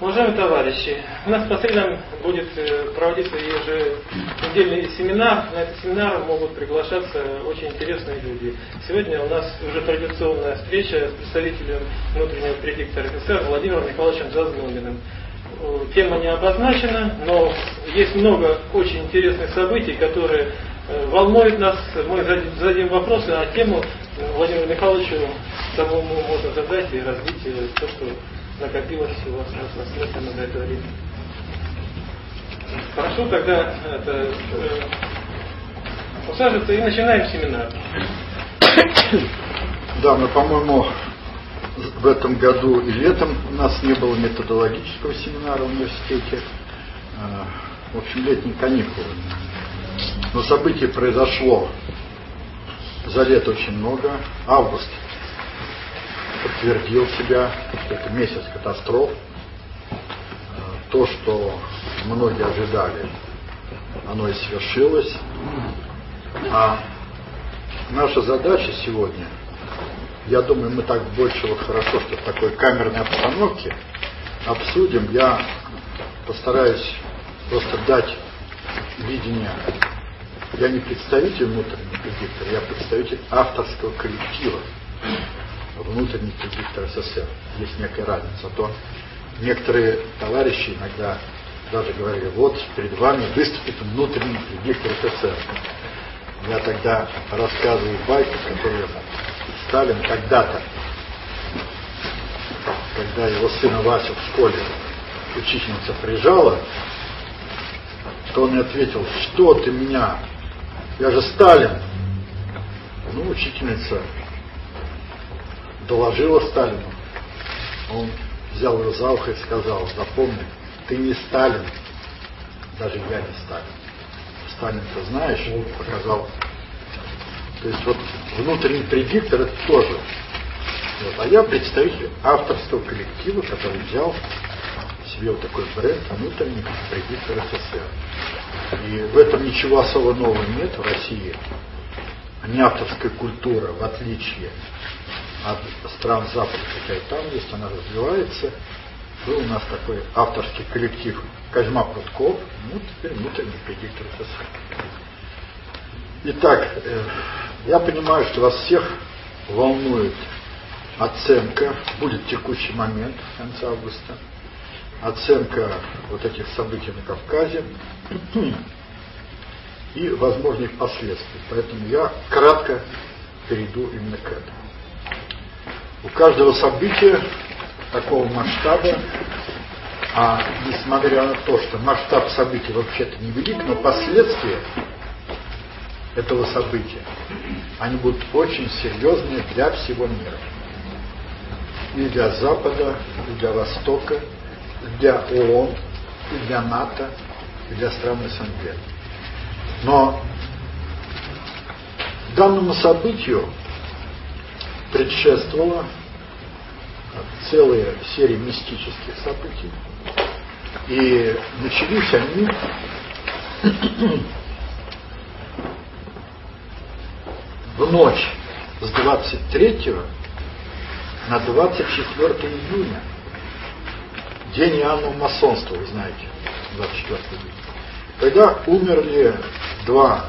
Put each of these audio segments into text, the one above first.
Уважаемые товарищи, у нас по средам будет э, проводиться еженедельный семинар. На этот семинар могут приглашаться очень интересные люди. Сегодня у нас уже традиционная встреча с представителем внутреннего предиктора СССР Владимиром Николаевичем Зазнобиным. Э, тема не обозначена, но есть много очень интересных событий, которые э, волнуют нас. Мы зададим вопросы, а тему Владимиру Михайловичу самому можно задать и развить то, что накопилось у вас наследственно за это время. Хорошо, тогда это, э, усаживаться и начинаем семинар. Да, но, по-моему, в этом году и летом у нас не было методологического семинара в университете. Э, в общем, летние каникулы. Но событий произошло за лето очень много. Август подтвердил себя, что это месяц катастроф. Э, то, что многие ожидали, оно и свершилось. А наша задача сегодня, я думаю, мы так больше вот хорошо, что в такой камерной обстановке обсудим. Я постараюсь просто дать видение. Я не представитель внутреннего предиктора, я представитель авторского коллектива внутренний предиктор СССР. Есть некая разница. А то некоторые товарищи иногда даже говорили, вот перед вами выступит внутренний предиктор СССР. Я тогда рассказываю байку, которую Сталин когда-то, когда его сына Васю в школе учительница прижала, то он мне ответил, что ты меня, я же Сталин. Ну, учительница доложила Сталину. Он взял ее за ухо и сказал, запомни, ты не Сталин, даже я не Сталин. Сталин ты знаешь, он показал. То есть вот внутренний предиктор это тоже. Вот. А я представитель авторского коллектива, который взял себе вот такой бренд внутренний предиктор СССР. И в этом ничего особо нового нет в России. Не авторская культура, в отличие от стран Запада, и там есть, она развивается. Был у нас такой авторский коллектив Козьма Прутков, ну теперь внутренний предиктор СССР. Итак, э, я понимаю, что вас всех волнует оценка, будет текущий момент в конце августа, оценка вот этих событий на Кавказе и возможных последствий. Поэтому я кратко перейду именно к этому. У каждого события такого масштаба, а несмотря на то, что масштаб событий вообще-то невелик, но последствия этого события, они будут очень серьезные для всего мира. И для Запада, и для Востока, и для ООН, и для НАТО, и для стран СНГ. Но данному событию предшествовала целая серия мистических событий. И начались они в ночь с 23 на 24 июня. День Иоанна масонства, вы знаете, 24 июня. Когда умерли два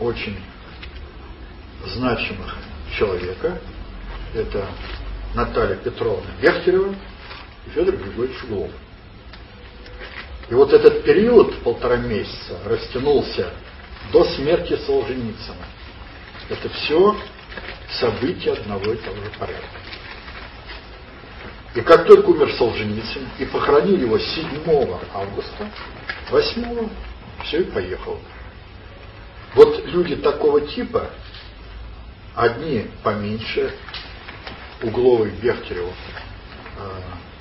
очень значимых человека. Это Наталья Петровна Бехтерева и Федор Григорьевич Углов. И вот этот период, полтора месяца, растянулся до смерти Солженицына. Это все события одного и того же порядка. И как только умер Солженицын, и похоронили его 7 августа, 8 все и поехал. Вот люди такого типа, Одни поменьше, Угловый, Бехтерева.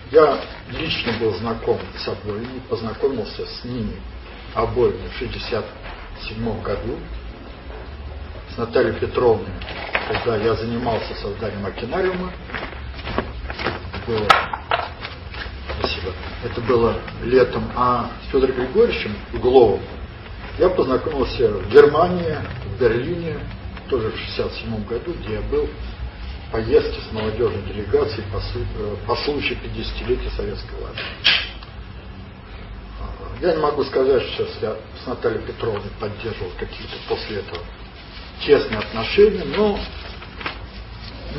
Я лично был знаком с обоими, познакомился с ними обоими в 1967 году. С Натальей Петровной, когда я занимался созданием океанариума. Было, спасибо, это было летом. А с Федором Григорьевичем Угловым я познакомился в Германии, в Берлине, тоже в 67 году, где я был поездке с молодежной делегацией по, э, по случаю 50-летия советской власти. Я не могу сказать, что сейчас я с Натальей Петровной поддерживал какие-то после этого тесные отношения, но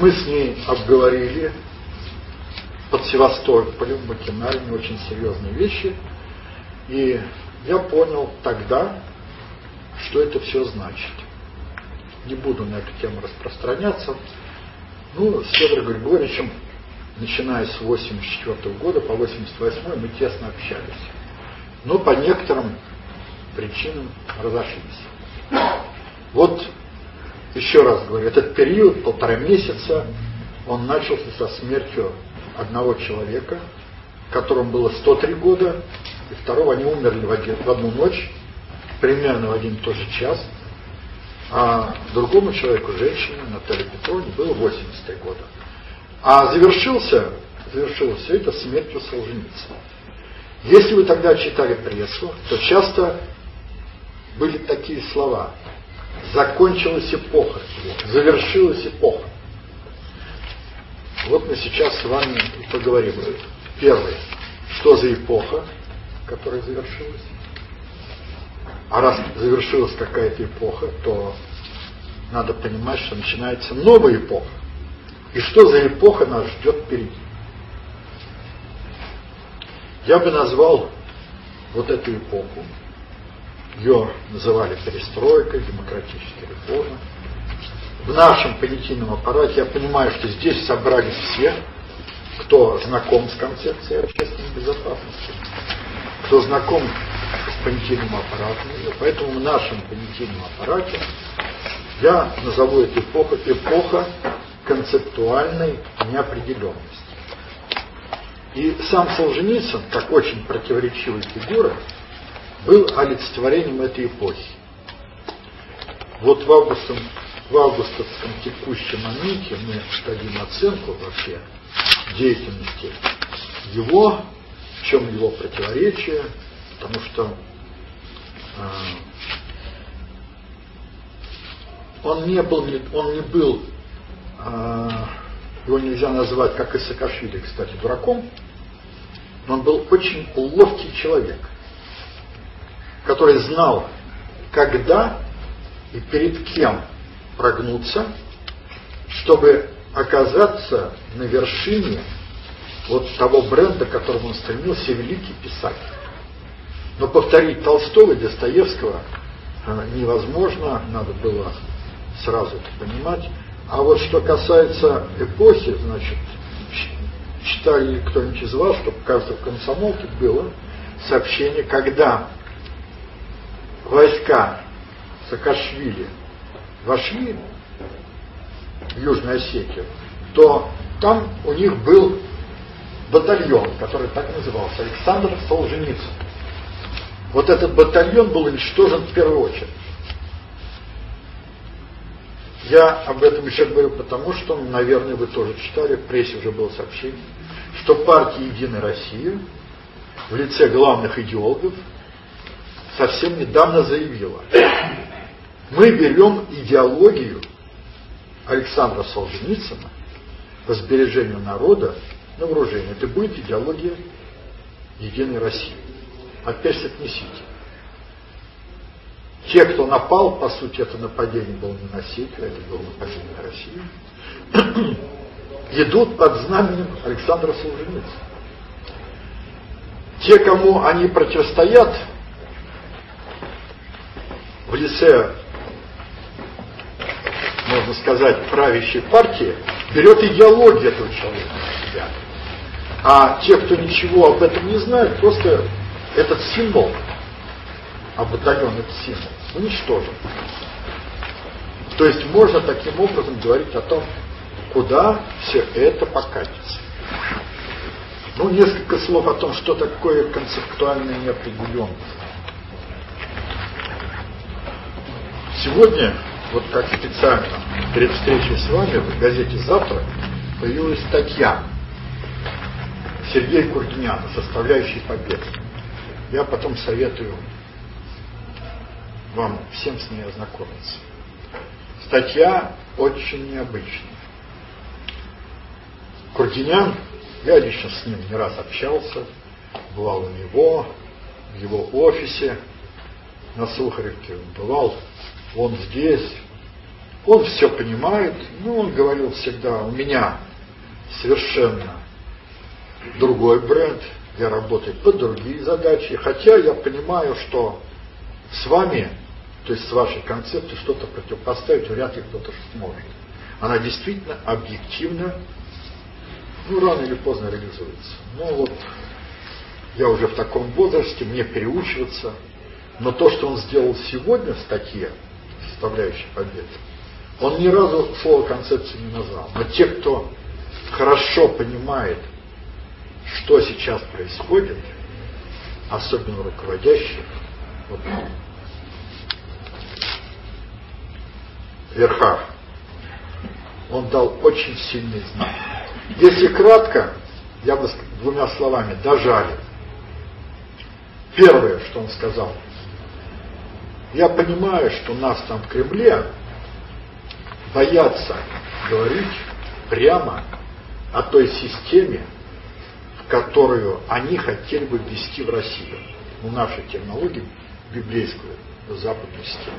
мы с ней обговорили под Севастополем, Бакинарине очень серьезные вещи, и я понял тогда, что это все значит. Не буду на эту тему распространяться. Ну, с Федором Григорьевичем, начиная с 84 года по 88 мы тесно общались. Но по некоторым причинам разошлись. Вот, еще раз говорю, этот период, полтора месяца, он начался со смертью одного человека, которому было 103 года, и второго они умерли в, один, в одну ночь, примерно в один и тот же час, а другому человеку, женщине, Наталье Петровне, было 83 года. А завершился, завершилось все это смертью Солженицына. Если вы тогда читали прессу, то часто были такие слова. Закончилась эпоха, завершилась эпоха. Вот мы сейчас с вами поговорим. Первое. Что за эпоха, которая завершилась? А раз завершилась какая-то эпоха, то надо понимать, что начинается новая эпоха. И что за эпоха нас ждет впереди? Я бы назвал вот эту эпоху, ее называли перестройкой, демократической реформой. В нашем понятийном аппарате я понимаю, что здесь собрались все, кто знаком с концепцией общественной безопасности, кто знаком с понятийным аппаратом, поэтому в нашем понятийном аппарате я назову эту эпоху эпоха концептуальной неопределенности. И сам Солженицын, как очень противоречивая фигура, был олицетворением этой эпохи. Вот в, августом, в августовском текущем моменте мы дадим оценку вообще деятельности его, чем его противоречие, потому что э, он не был, он не был э, его нельзя назвать, как и Саакашвили, кстати, дураком, но он был очень ловкий человек, который знал, когда и перед кем прогнуться, чтобы оказаться на вершине вот того бренда, к которому он стремился, великий писатель. Но повторить Толстого Достоевского э, невозможно, надо было сразу это понимать. А вот что касается эпохи, значит, читали кто-нибудь из вас, что, кажется, в комсомолке было сообщение, когда войска Саакашвили вошли в Южную Осетию, то там у них был батальон, который так назывался, Александр Солженицын. Вот этот батальон был уничтожен в первую очередь. Я об этом еще говорю потому, что, наверное, вы тоже читали, в прессе уже было сообщение, что партия «Единая Россия» в лице главных идеологов совсем недавно заявила, мы берем идеологию Александра Солженицына по сбережению народа на вооружение. Это будет идеология Единой России. Опять отнесите. Те, кто напал, по сути, это нападение было не на Сибирь, это было нападение на Россию, идут под знаменем Александра Солженицына. Те, кому они противостоят, в лице, можно сказать, правящей партии, берет идеологию этого человека себя. А те, кто ничего об этом не знает, просто этот символ, а батальон это символ, уничтожен. То есть можно таким образом говорить о том, куда все это покатится. Ну, несколько слов о том, что такое концептуальная неопределенность. Сегодня, вот как специально перед встречей с вами в газете «Завтра» появилась статья Сергея Кургиняна, составляющий победу. Я потом советую вам всем с ней ознакомиться. Статья очень необычная. Курдинян, я лично с ним не раз общался, бывал у него, в его офисе на Сухаревке, бывал он здесь, он все понимает, но он говорил всегда, у меня совершенно другой бренд, я работаю под другие задачи, хотя я понимаю, что с вами, то есть с вашей концепцией, что-то противопоставить вряд ли кто-то сможет. Она действительно объективно, ну, рано или поздно реализуется. Ну, вот, я уже в таком возрасте, мне переучиваться, но то, что он сделал сегодня в статье, составляющей победы, он ни разу слово концепции не назвал. Но те, кто хорошо понимает, что сейчас происходит, особенно руководящие, вот, верхах, он дал очень сильный знак. Если кратко, я бы двумя словами, дожали. Первое, что он сказал, я понимаю, что нас там в Кремле боятся говорить прямо о той системе, которую они хотели бы ввести в Россию. Ну, нашей терминологии, библейскую, западную систему.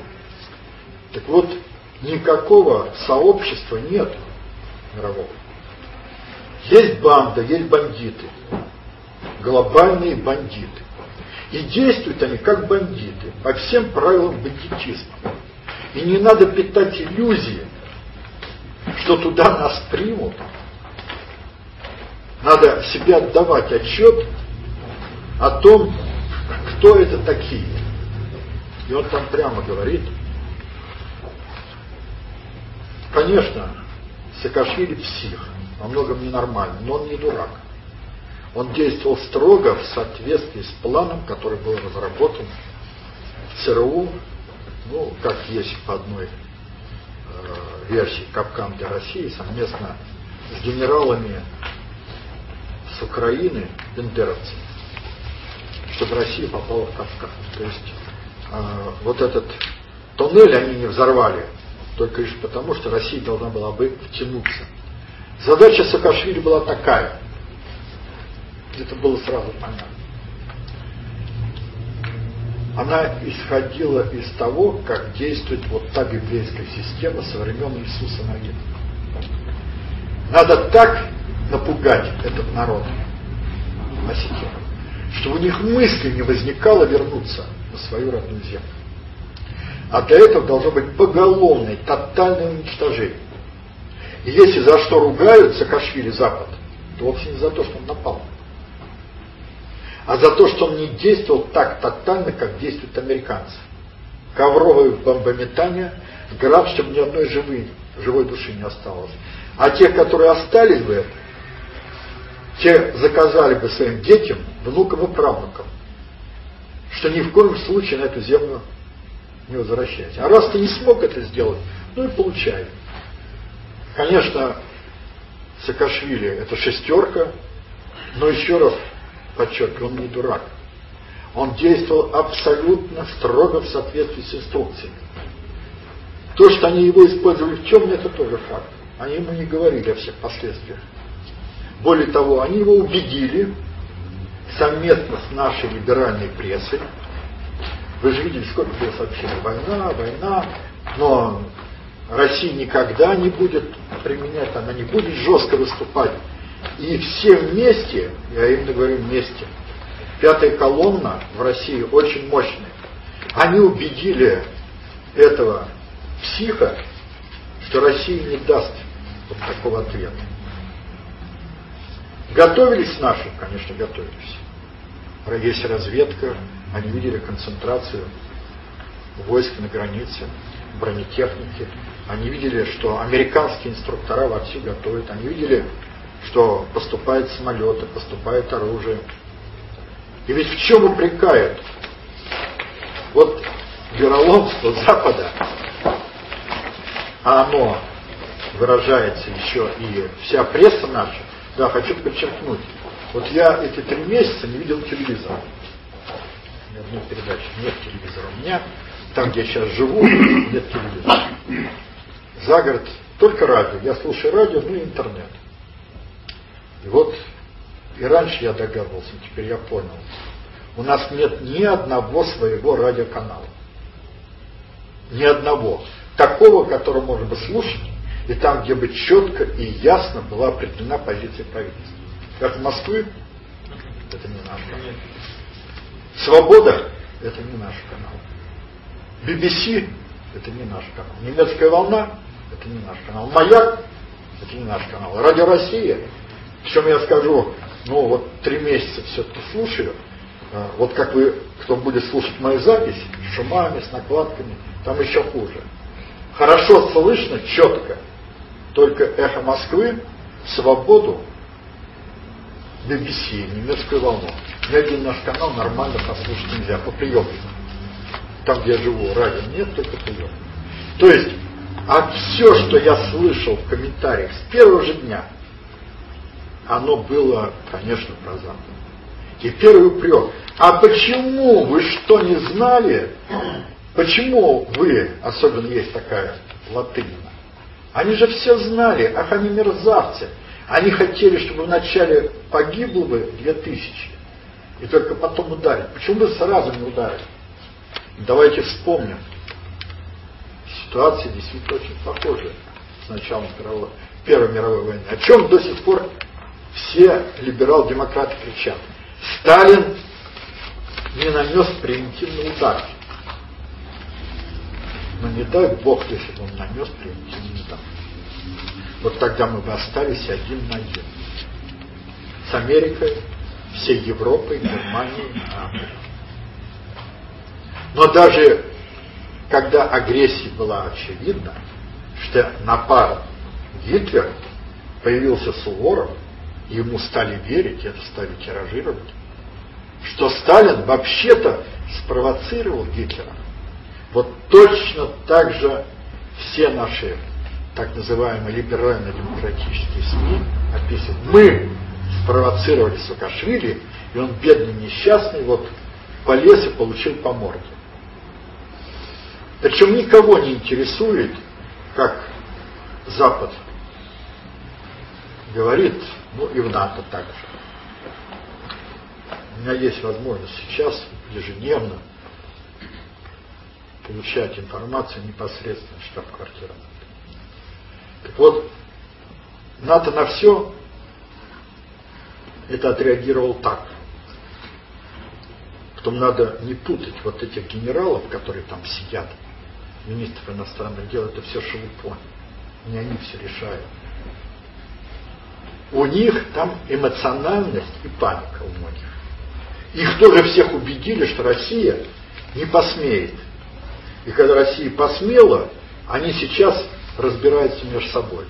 Так вот, никакого сообщества нет мирового. Есть банда, есть бандиты. Глобальные бандиты. И действуют они как бандиты, по всем правилам бандитизма. И не надо питать иллюзии, что туда нас примут. Надо себе отдавать отчет о том, кто это такие. И он там прямо говорит, конечно, Саакашвили псих, во многом ненормальный, но он не дурак. Он действовал строго в соответствии с планом, который был разработан в ЦРУ, ну, как есть по одной э, версии «Капкан для России», совместно с генералами Украины, бендеровцами, чтобы Россия попала в Кавказ. То есть э, вот этот тоннель они не взорвали, только лишь потому, что Россия должна была бы втянуться. Задача Саакашвили была такая. Это было сразу понятно. Она исходила из того, как действует вот та библейская система со времен Иисуса Навина. Надо так напугать этот народ, осетинов, чтобы у них мысли не возникало вернуться на свою родную землю. А для этого должно быть поголовное, тотальное уничтожение. И если за что ругают Саакашвили Запад, то вовсе не за то, что он напал, а за то, что он не действовал так тотально, как действуют американцы. Ковровые бомбометания, граб, чтобы ни одной живой, живой души не осталось. А те, которые остались бы, те заказали бы своим детям, внукам и правнукам, что ни в коем случае на эту землю не возвращайся. А раз ты не смог это сделать, ну и получай. Конечно, Саакашвили это шестерка, но еще раз подчеркиваю, он не дурак. Он действовал абсолютно строго в соответствии с инструкциями. То, что они его использовали в чем, это тоже факт. Они ему не говорили о всех последствиях. Более того, они его убедили совместно с нашей либеральной прессой. Вы же видели, сколько было сообщений. Война, война. Но Россия никогда не будет применять, она не будет жестко выступать. И все вместе, я именно говорю вместе, пятая колонна в России очень мощная. Они убедили этого психа, что Россия не даст вот такого ответа. Готовились наши, конечно, готовились. Есть разведка, они видели концентрацию войск на границе, бронетехники. Они видели, что американские инструктора вовсю готовят. Они видели, что поступают самолеты, поступает оружие. И ведь в чем упрекают? Вот вероломство Запада, а оно выражается еще и вся пресса наша, да, хочу подчеркнуть. Вот я эти три месяца не видел телевизора. Ни одной передачи. Нет телевизора. У меня, там, где я сейчас живу, нет телевизора. За город только радио. Я слушаю радио, ну и интернет. И вот, и раньше я догадывался, теперь я понял. У нас нет ни одного своего радиоканала. Ни одного. Такого, который можно бы слушать, и там, где бы четко и ясно была определена позиция правительства. Как в Москве, это не наш канал. Свобода, это не наш канал. BBC, это не наш канал. Немецкая волна, это не наш канал. Маяк, это не наш канал. Радио Россия, причем я скажу, ну вот три месяца все-таки слушаю, а, вот как вы, кто будет слушать мою запись, с шумами, с накладками, там еще хуже. Хорошо слышно, четко, только эхо Москвы, свободу, BBC, немецкую волну. Ни один наш канал нормально послушать нельзя, по приемнику. Там, где я живу, радио нет, только прием. То есть, а все, что я слышал в комментариях с первого же дня, оно было, конечно, прозрачно. И первый упрек. А почему вы что не знали? Почему вы, особенно есть такая латынина, они же все знали, ах, они мерзавцы. Они хотели, чтобы вначале погибло бы две тысячи, и только потом ударить. Почему бы сразу не ударить? Давайте вспомним. Ситуация действительно очень похожа с началом мировой, Первой мировой войны. О чем до сих пор все либерал-демократы кричат? Сталин не нанес превентивный удар. Но не дай Бог, если бы он нанес превентивный. Вот тогда мы бы остались один на один. С Америкой, всей Европой, Германией, Африкой. Но даже когда агрессия была очевидна, что напал Гитлер, появился Суворов, ему стали верить, это стали тиражировать, что Сталин вообще-то спровоцировал Гитлера. Вот точно так же все наши так называемые либерально-демократические СМИ описывают. Мы спровоцировали Саакашвили, и он бедный, несчастный, вот полез и получил по морде. Причем никого не интересует, как Запад говорит, ну и в НАТО также. У меня есть возможность сейчас ежедневно получать информацию непосредственно штаб-квартира Так вот, НАТО на все это отреагировал так. Потом надо не путать вот этих генералов, которые там сидят, министров иностранных дел, это все шелупонь. Не они все решают. У них там эмоциональность и паника у многих. Их тоже всех убедили, что Россия не посмеет. И когда Россия посмела, они сейчас разбираются между собой.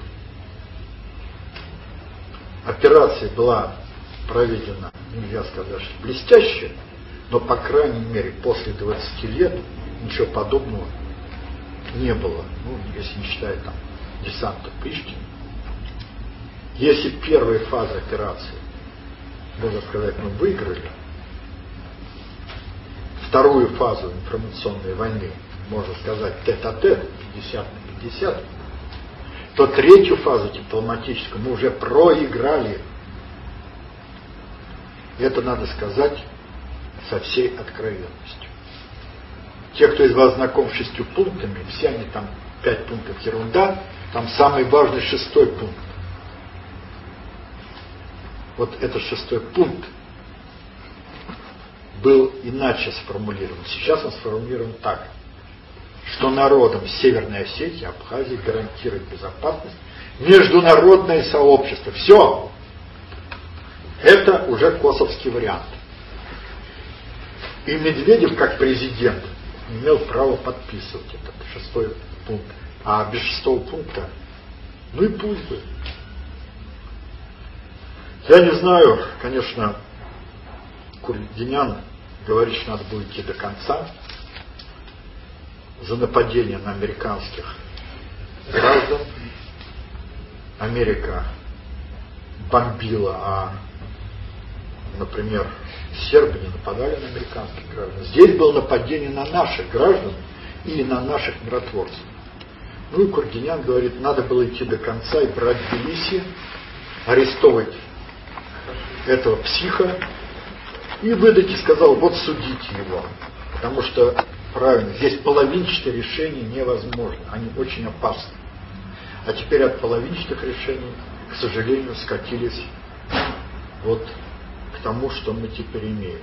Операция была проведена, нельзя сказать, что блестяще, но, по крайней мере, после 20 лет ничего подобного не было. Ну, если не считать там десанта Пышкина. Если первая фаза операции, можно сказать, мы выиграли, вторую фазу информационной войны, можно сказать, тет-а-тет, 50 на 50, то третью фазу дипломатическую мы уже проиграли. Это надо сказать со всей откровенностью. Те, кто из вас знаком с шестью пунктами, все они там, пять пунктов ерунда, там самый важный шестой пункт вот этот шестой пункт был иначе сформулирован. Сейчас он сформулирован так, что народам Северной Осетии, Абхазии гарантирует безопасность международное сообщество. Все. Это уже косовский вариант. И Медведев, как президент, имел право подписывать этот шестой пункт. А без шестого пункта, ну и пусть бы. Я не знаю, конечно, Курдинян говорит, что надо будет идти до конца за нападение на американских граждан. Америка бомбила, а, например, сербы не нападали на американских граждан. Здесь было нападение на наших граждан и на наших миротворцев. Ну и Курдинян говорит, надо было идти до конца и брать Тбилиси, арестовывать этого психа и выдать и сказал, вот судите его. Потому что, правильно, здесь половинчатые решения невозможно, они очень опасны. А теперь от половинчатых решений, к сожалению, скатились вот к тому, что мы теперь имеем.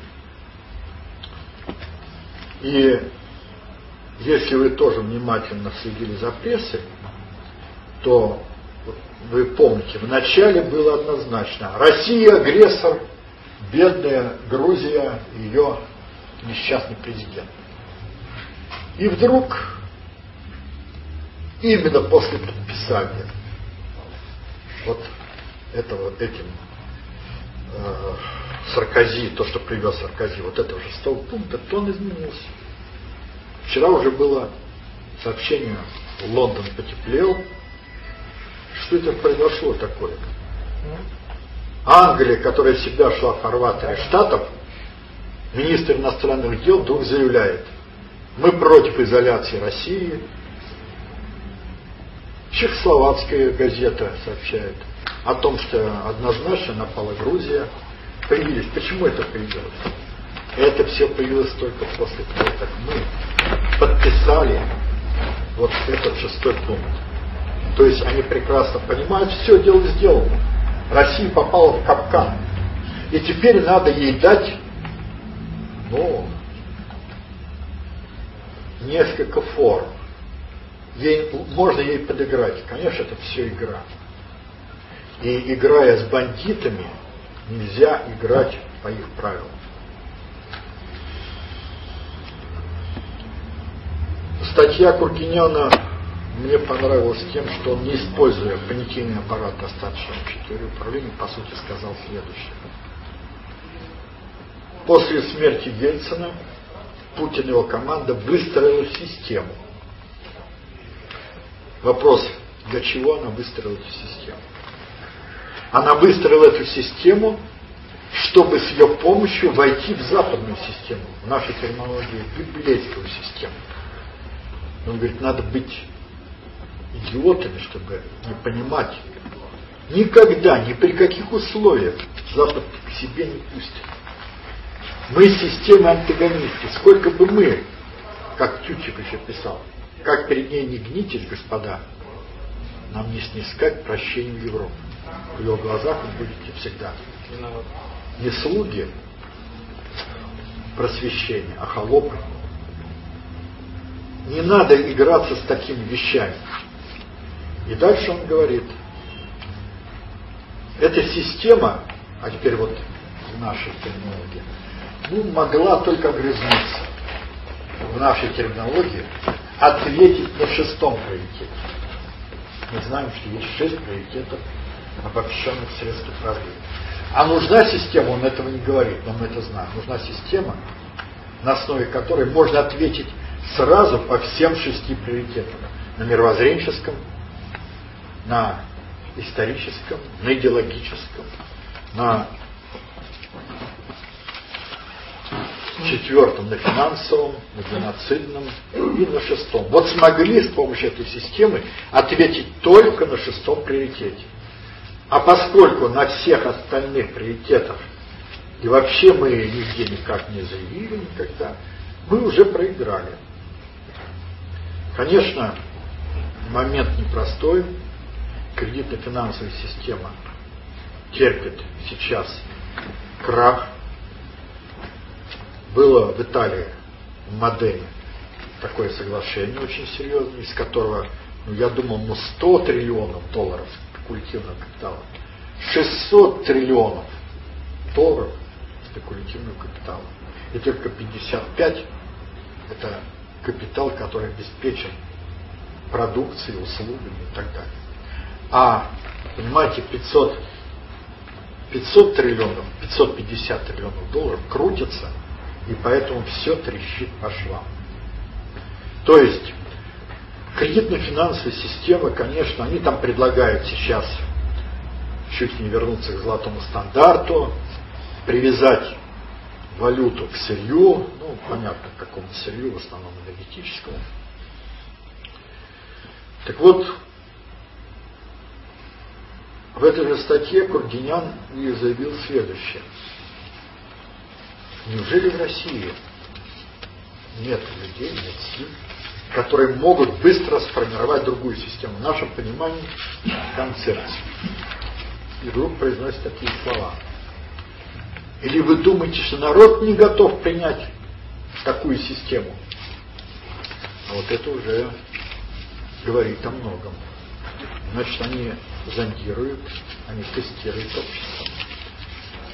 И если вы тоже внимательно следили за прессой, то вы помните, вначале было однозначно, Россия агрессор, бедная Грузия, ее несчастный президент. И вдруг, именно после подписания вот этого, этим э, Саркози, то, что привез Саркози, вот этого шестого пункта, он изменился. Вчера уже было сообщение, Лондон потеплел. Что это произошло такое? Англия, которая всегда шла в фарватере Штатов, министр иностранных дел вдруг заявляет, мы против изоляции России. Чехословацкая газета сообщает о том, что однозначно напала Грузия. Появились. Почему это появилось? Это все появилось только после того, как мы подписали вот этот шестой пункт. То есть они прекрасно понимают, все, дело сделано. Россия попала в капкан. И теперь надо ей дать, ну, несколько форм. Ей, можно ей подыграть. Конечно, это все игра. И играя с бандитами, нельзя играть по их правилам. Статья Куркиняна мне понравилась тем, что он, не используя понятийный аппарат достаточно четыре управления, по сути сказал следующее. После смерти Ельцина Путин и его команда выстроила систему. Вопрос, для чего она выстроила эту систему? Она выстроила эту систему, чтобы с ее помощью войти в западную систему, в нашей терминологии, в библейскую систему. Он говорит, надо быть идиотами, чтобы не понимать. Никогда, ни при каких условиях Запад к себе не пустит. Мы система антагонистки. Сколько бы мы, как Тютчик еще писал, как перед ней не гнитесь, господа, нам не снискать прощению Европы. В его глазах вы будете всегда не слуги просвещения, а холопы. Не надо играться с такими вещами. И дальше он говорит, эта система, а теперь вот в нашей терминологии, ну, могла только грызнуться в нашей терминологии, ответить на шестом приоритете. Мы знаем, что есть шесть приоритетов обобщенных средств управления. А нужна система, он этого не говорит, но мы это знаем. Нужна система, на основе которой можно ответить сразу по всем шести приоритетам. На мировоззренческом, на историческом, на идеологическом, на четвертом, на финансовом, на геноцидном и на шестом. Вот смогли с помощью этой системы ответить только на шестом приоритете. А поскольку на всех остальных приоритетах и вообще мы нигде никак не заявили никогда, мы уже проиграли. Конечно, момент непростой, кредитно-финансовая система терпит сейчас крах. Было в Италии, в Модене, такое соглашение очень серьезное, из которого, ну, я думал, ну, 100 триллионов долларов спекулятивного капитала, 600 триллионов долларов спекулятивного капитала. И только 55 это капитал, который обеспечен продукцией, услугами и так далее. А, понимаете, 500, 500 триллионов, 550 триллионов долларов крутится, и поэтому все трещит по швам. То есть, кредитно-финансовая система, конечно, они там предлагают сейчас чуть не вернуться к золотому стандарту, привязать валюту к сырью, ну, понятно, к какому сырью, в основном энергетическому. Так вот, В этой же статье Кургинян заявил следующее. Неужели в России нет людей, нет сил, которые могут быстро сформировать другую систему? В нашем понимании концепции. И вдруг произносит такие слова. Или вы думаете, что народ не готов принять такую систему? А вот это уже говорит о многом. Значит, они зондируют, они тестируют общество.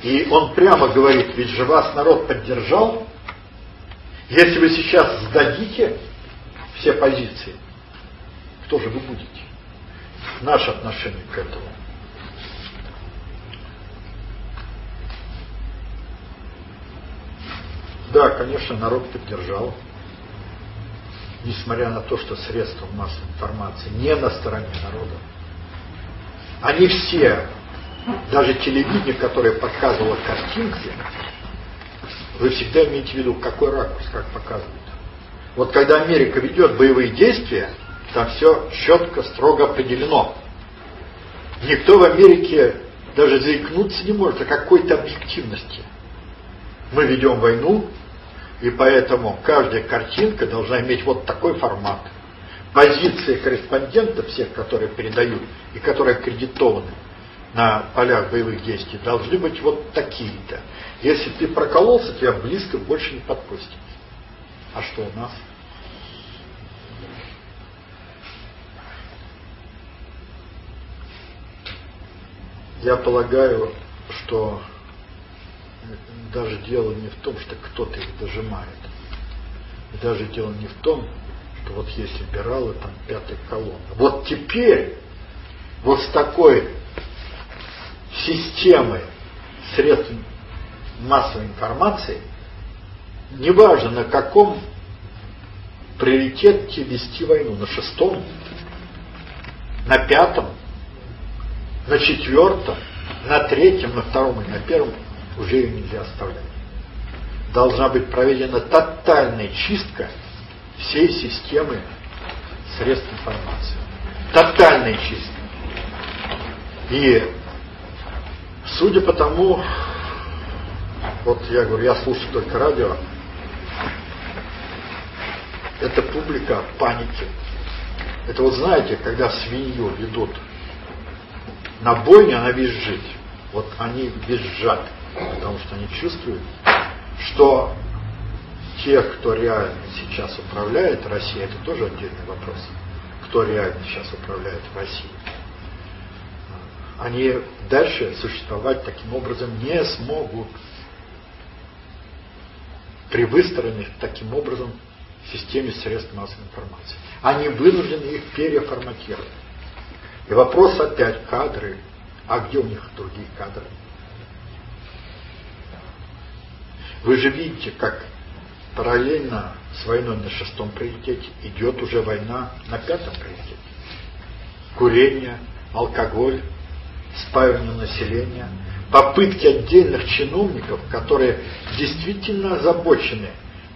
И он прямо говорит, ведь же вас народ поддержал, если вы сейчас сдадите все позиции, кто же вы будете? Наше отношение к этому. Да, конечно, народ поддержал, несмотря на то, что средства массовой информации не на стороне народа. Они все, даже телевидение, которое показывало картинки, вы всегда имеете в виду, какой ракурс, как показывают. Вот когда Америка ведет боевые действия, там все четко, строго определено. Никто в Америке даже заикнуться не может о какой-то объективности. Мы ведем войну, и поэтому каждая картинка должна иметь вот такой формат. Позиции корреспондентов, всех, которые передают и которые аккредитованы на полях боевых действий, должны быть вот такие-то. Если ты прокололся, тебя близко больше не подпустят. А что у нас? Я полагаю, что даже дело не в том, что кто-то их дожимает. И даже дело не в том, что вот есть либералы, там пятая колонна. Вот теперь вот с такой системой средств массовой информации, неважно на каком приоритете вести войну, на шестом, на пятом, на четвертом, на третьем, на втором и на первом, уже ее нельзя оставлять. Должна быть проведена тотальная чистка всей системы средств информации. Тотальная чистка. И судя по тому, вот я говорю, я слушаю только радио, это публика паники. Это вот знаете, когда свинью ведут на бойне, она визжит. Вот они визжат потому что они чувствуют, что те, кто реально сейчас управляет Россией, это тоже отдельный вопрос, кто реально сейчас управляет Россией, они дальше существовать таким образом не смогут при выстроенных таким образом системе средств массовой информации. Они вынуждены их переформатировать. И вопрос опять кадры, а где у них другие кадры? Вы же видите, как параллельно с войной на шестом приоритете идет уже война на пятом приоритете. Курение, алкоголь, спаивание населения, попытки отдельных чиновников, которые действительно озабочены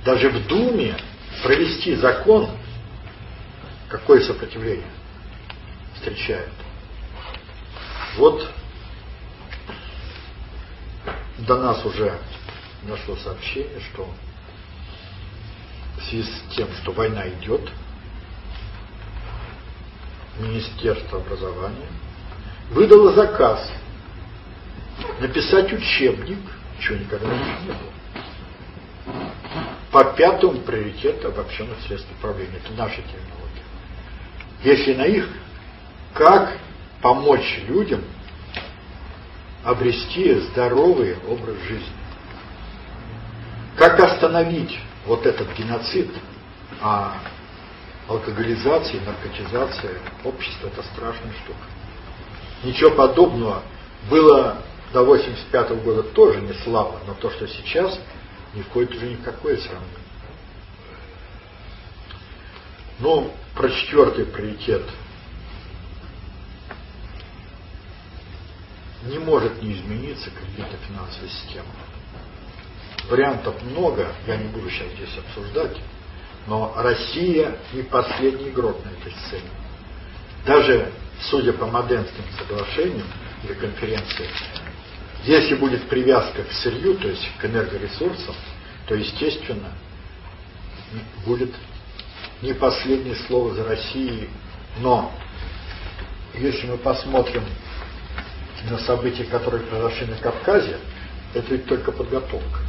даже в Думе провести закон, какое сопротивление встречают. Вот до нас уже дошло сообщение, что в связи с тем, что война идет, Министерство образования выдало заказ написать учебник, чего никогда не было, по пятому приоритету обобщенных средств управления. Это наша терминология. Если на их, как помочь людям обрести здоровый образ жизни. Как остановить вот этот геноцид, а алкоголизация, наркотизация общества – это страшная штука. Ничего подобного было до 85 -го года тоже не слабо, но то, что сейчас, не входит уже никакое сравнение. Ну, про четвертый приоритет. Не может не измениться кредитно-финансовая система. Вариантов много, я не буду сейчас здесь обсуждать, но Россия не последний игрок на этой сцене. Даже, судя по Моденским соглашениям, или конференции, если будет привязка к сырью, то есть к энергоресурсам, то, естественно, будет не последнее слово за Россией, но если мы посмотрим на события, которые произошли на Кавказе, это ведь только подготовка.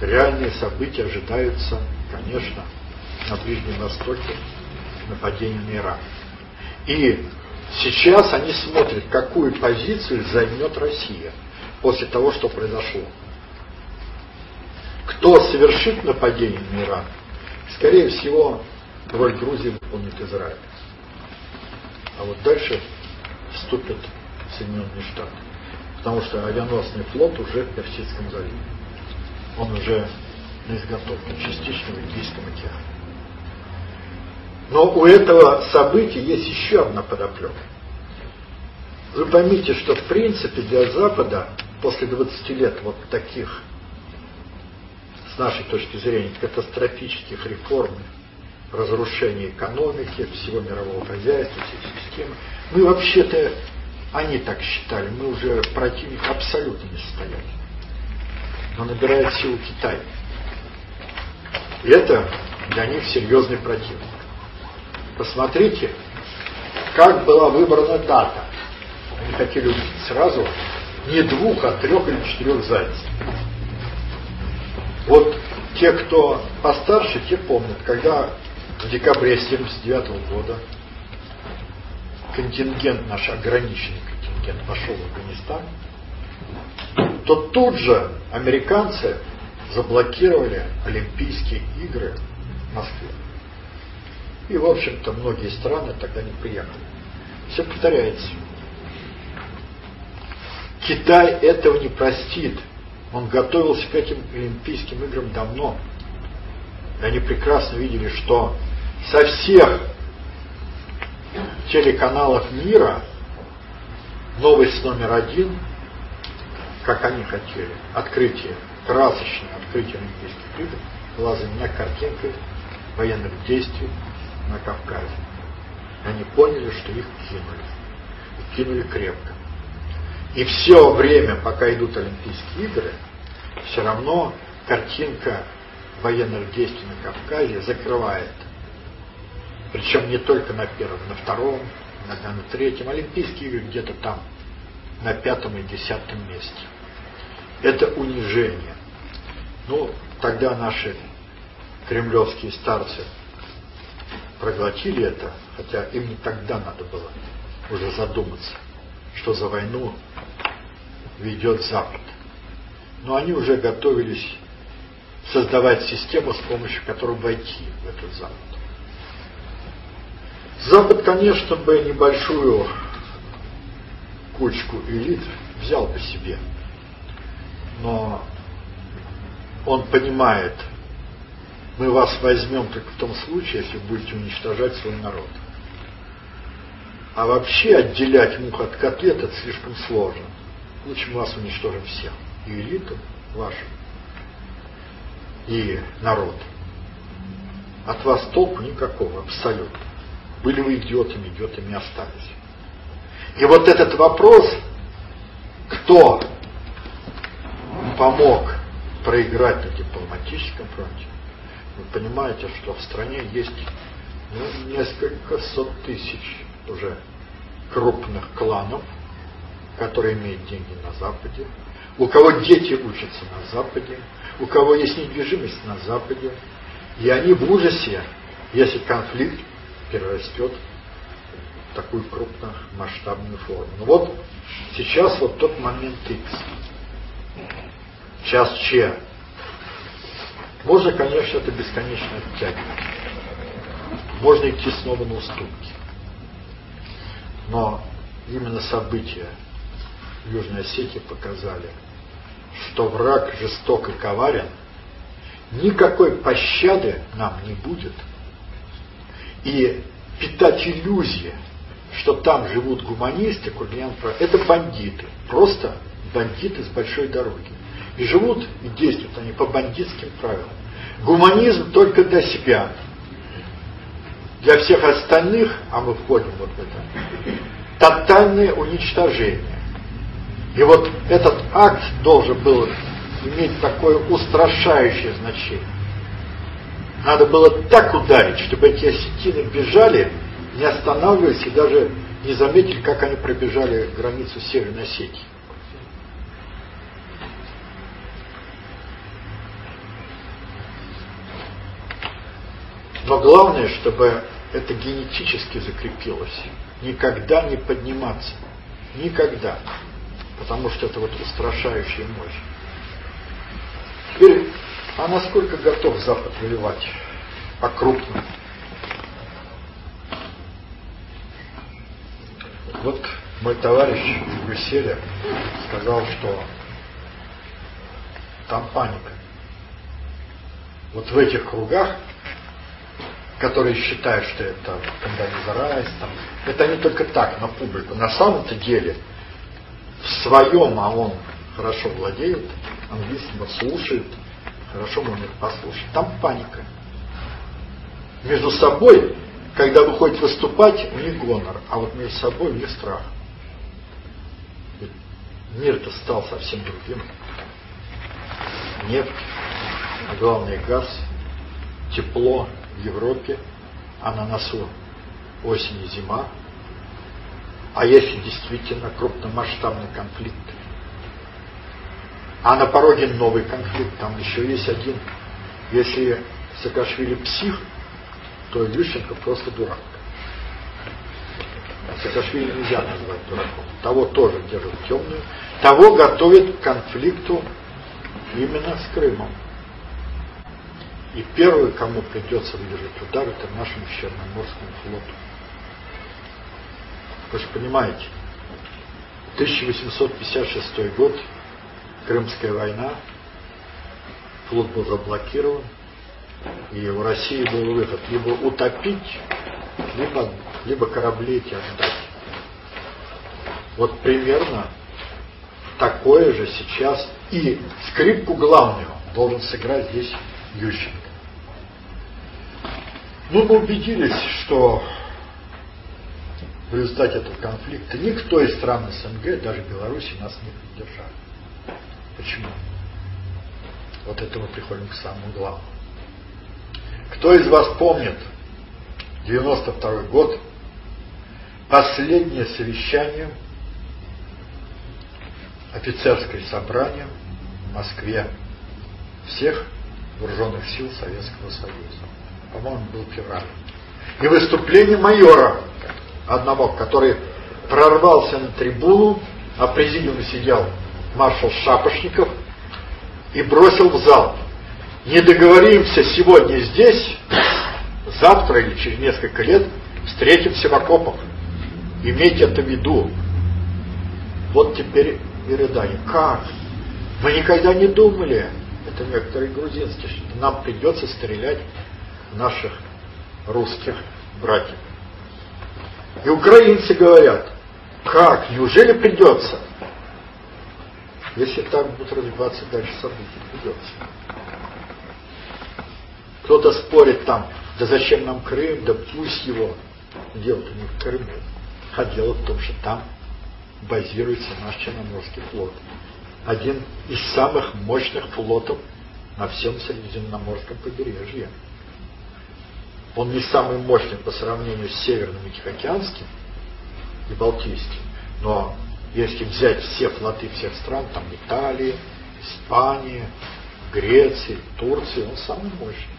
Реальные события ожидаются, конечно, на Ближнем Востоке, нападение на Иран. И сейчас они смотрят, какую позицию займет Россия после того, что произошло. Кто совершит нападение на Иран, скорее всего, роль Грузии выполнит Израиль. А вот дальше вступят Соединенные Штаты. Потому что авианосный флот уже в Персидском заливе. Он уже на изготовке, частично в Индийском океане. Но у этого события есть еще одна подоплека. Вы поймите, что в принципе для Запада после 20 лет вот таких, с нашей точки зрения, катастрофических реформ, разрушения экономики, всего мирового хозяйства, всей системы, мы вообще-то они так считали, мы уже противник абсолютно не состояли. Но набирает силу Китай. И это для них серьезный противник. Посмотрите, как была выбрана дата. Они хотели убить сразу не двух, а трех или четырех зайцев. Вот те, кто постарше, те помнят, когда в декабре 1979 года контингент наш, ограниченный контингент, пошел в Афганистан, то тут же американцы заблокировали Олимпийские игры в Москве. И, в общем-то, многие страны тогда не приехали. Все повторяется. Китай этого не простит. Он готовился к этим Олимпийским играм давно. И они прекрасно видели, что со всех телеканалов мира новость номер один, как они хотели, открытие, красочное открытие Олимпийских игр, была заменена картинкой военных действий на Кавказе. Они поняли, что их кинули. И кинули крепко. И все время, пока идут Олимпийские игры, все равно картинка военных действий на Кавказе закрывает причем не только на первом, на втором, иногда на третьем. Олимпийские игры где-то там, на пятом и десятом месте. Это унижение. Ну, тогда наши кремлевские старцы проглотили это, хотя им не тогда надо было уже задуматься, что за войну ведет Запад. Но они уже готовились создавать систему, с помощью которой войти в этот Запад. Запад, конечно, бы небольшую кучку элит взял по себе, но он понимает, мы вас возьмем только в том случае, если будете уничтожать свой народ. А вообще отделять мух от котлет это слишком сложно. Лучше мы вас уничтожим всех. И элиту вашу, и народ. От вас толку никакого, абсолютно. Были вы идиотами, идиотами остались. И вот этот вопрос, кто помог проиграть на дипломатическом фронте, вы понимаете, что в стране есть ну, несколько сот тысяч уже крупных кланов, которые имеют деньги на Западе, у кого дети учатся на Западе, у кого есть недвижимость на Западе, и они в ужасе, если конфликт перерастет в такую крупномасштабную форму. Ну вот сейчас вот тот момент X. Час Ч. Можно, конечно, это бесконечно оттягивать. Можно идти снова на уступки. Но именно события в Южной Осетии показали, что враг жесток и коварен, никакой пощады нам не будет – и питать иллюзии, что там живут гуманисты, Кургиян, это бандиты, просто бандиты с большой дороги. И живут и действуют они по бандитским правилам. Гуманизм только для себя. Для всех остальных, а мы входим вот в это, тотальное уничтожение. И вот этот акт должен был иметь такое устрашающее значение. Надо было так ударить, чтобы эти осетины бежали, не останавливаясь и даже не заметили, как они пробежали границу Северной Осетии. Но главное, чтобы это генетически закрепилось. Никогда не подниматься. Никогда. Потому что это вот устрашающая мощь. Теперь, а насколько готов Запад воевать? По крупному. Вот мой товарищ в сказал, что там паника. Вот в этих кругах которые считают, что это Кондолиза Райс, там, это не только так, на публику. На самом-то деле, в своем, а он хорошо владеет, английским слушает, хорошо может послушать. Там паника. Между собой, когда выходит выступать, у них гонор, а вот между собой у них страх. Мир-то стал совсем другим. Нефть, а главное газ, тепло, в Европе, а на носу осень и зима. А если действительно крупномасштабный конфликт, а на пороге новый конфликт, там еще есть один. Если Саакашвили псих, то Ющенко просто дурак. Саакашвили нельзя назвать дураком. Того тоже держат темную. Того готовят к конфликту именно с Крымом. И первый, кому придется выдержать удар, это нашему Черноморскому флоту. Вы же понимаете, 1856 год, Крымская война, флот был заблокирован, и у России был выход либо утопить, либо, либо корабли эти отдать. Вот примерно такое же сейчас и скрипку главную должен сыграть здесь Ющенко. Мы убедились, что в результате этого конфликта никто из стран СНГ, даже Беларуси, нас не поддержал. Почему? Вот это мы приходим к самому главному. Кто из вас помнит 92 год, последнее совещание офицерское собрание в Москве всех вооруженных сил Советского Союза по-моему, был февраль. И выступление майора одного, который прорвался на трибуну, а в президиуме сидел маршал Шапошников и бросил в зал. Не договоримся сегодня здесь, завтра или через несколько лет встретимся в окопах. Имейте это в виду. Вот теперь и рыдание. Как? Мы никогда не думали, это некоторые грузинские, что нам придется стрелять наших русских братьев. И украинцы говорят, как, неужели придется? Если так будут развиваться дальше события, придется. Кто-то спорит там, да зачем нам Крым, да пусть его. Дело-то не в Крыму, а дело в том, что там базируется наш Черноморский флот. Один из самых мощных флотов на всем Средиземноморском побережье. Он не самый мощный по сравнению с Северным и Тихоокеанским и Балтийским, но если взять все флоты всех стран, там Италии, Испании, Греции, Турции, он самый мощный.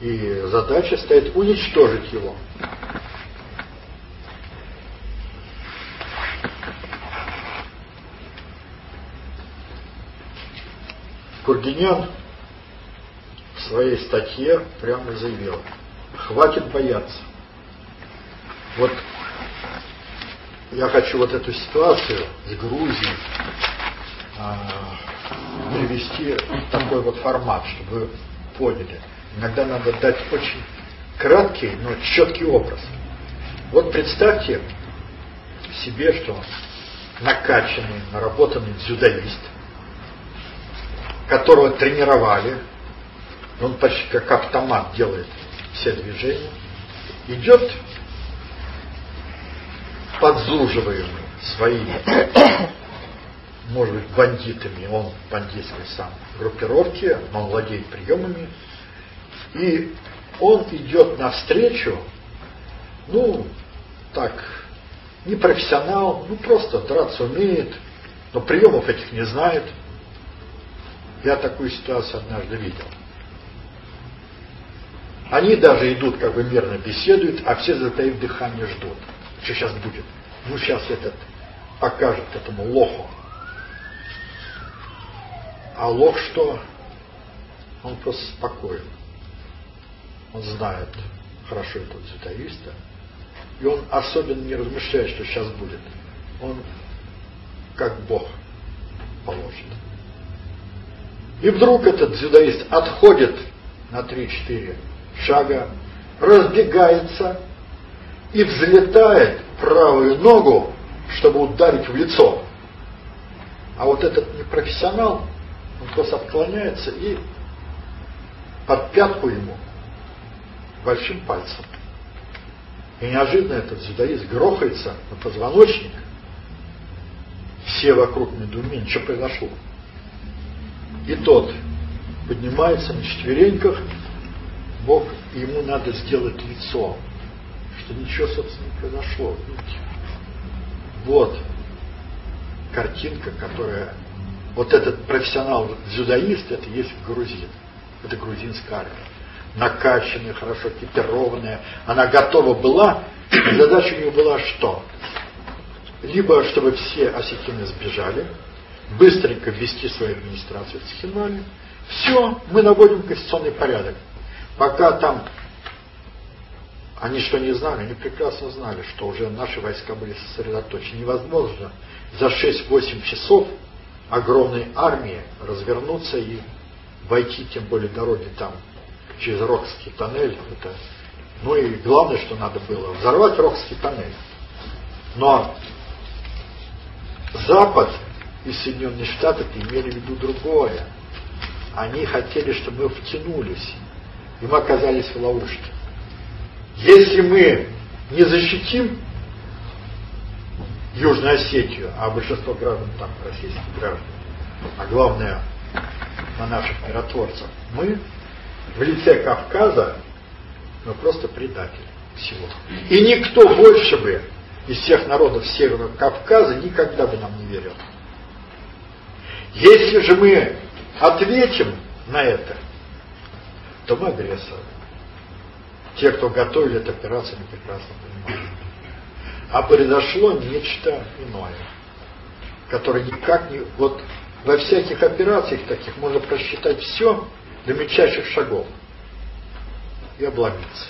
И задача стоит уничтожить его. Кургинян своей статье прямо заявил, хватит бояться. Вот я хочу вот эту ситуацию с Грузией а, привести в такой вот формат, чтобы вы поняли. Иногда надо дать очень краткий, но четкий образ. Вот представьте себе, что накачанный, наработанный дзюдоист, которого тренировали, он почти как автомат делает все движения, идет подзуживаемый своими, может быть, бандитами, он бандитской сам группировки, он владеет приемами, и он идет навстречу, ну, так, не профессионал, ну просто драться умеет, но приемов этих не знает. Я такую ситуацию однажды видел. Они даже идут, как бы мирно беседуют, а все затаив дыхание ждут, что сейчас будет. Ну, сейчас этот покажет этому лоху. А лох что? Он просто спокоен. Он знает хорошо этого дзюдоиста. И он особенно не размышляет, что сейчас будет. Он как Бог положит. И вдруг этот дзюдоист отходит на 3-4 шага, разбегается и взлетает правую ногу, чтобы ударить в лицо. А вот этот непрофессионал, он просто отклоняется и под пятку ему большим пальцем. И неожиданно этот дзюдоист грохается на позвоночник. Все вокруг недоумение, что произошло. И тот поднимается на четвереньках, Бог, ему надо сделать лицо, что ничего, собственно, не произошло. Вот картинка, которая... Вот этот профессионал-дзюдоист, это есть грузин. Это грузинская армия накачанная, хорошо экипированная, она готова была, задача у нее была что? Либо, чтобы все осетины сбежали, быстренько ввести свою администрацию в Цхинвале, все, мы наводим конституционный порядок. Пока там они что не знали, они прекрасно знали, что уже наши войска были сосредоточены. Невозможно за 6-8 часов огромной армии развернуться и войти, тем более дороги там через Рокский тоннель. Это, ну и главное, что надо было, взорвать Рокский тоннель. Но Запад и Соединенные Штаты имели в виду другое. Они хотели, чтобы мы втянулись, и мы оказались в ловушке. Если мы не защитим Южную Осетию, а большинство граждан там российских граждан, а главное на наших миротворцев, мы в лице Кавказа, но просто предатель всего. И никто больше бы из всех народов Северного Кавказа никогда бы нам не верил. Если же мы ответим на это, то мы агрессоры. Те, кто готовили эту операцию, они прекрасно понимают. А произошло нечто иное, которое никак не... Вот во всяких операциях таких можно просчитать все, до мельчайших шагов и обломиться.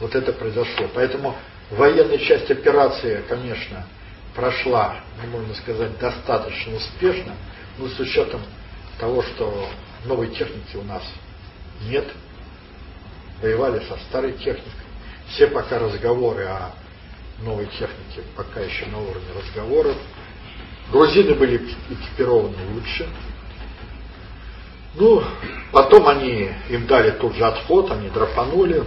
Вот это произошло. Поэтому военная часть операции, конечно, прошла, ну, можно сказать, достаточно успешно, но с учетом того, что новой техники у нас нет, воевали со старой техникой. Все пока разговоры о новой технике пока еще на уровне разговоров. Грузины были экипированы лучше, ну, потом они, им дали тут же отход, они драпанули.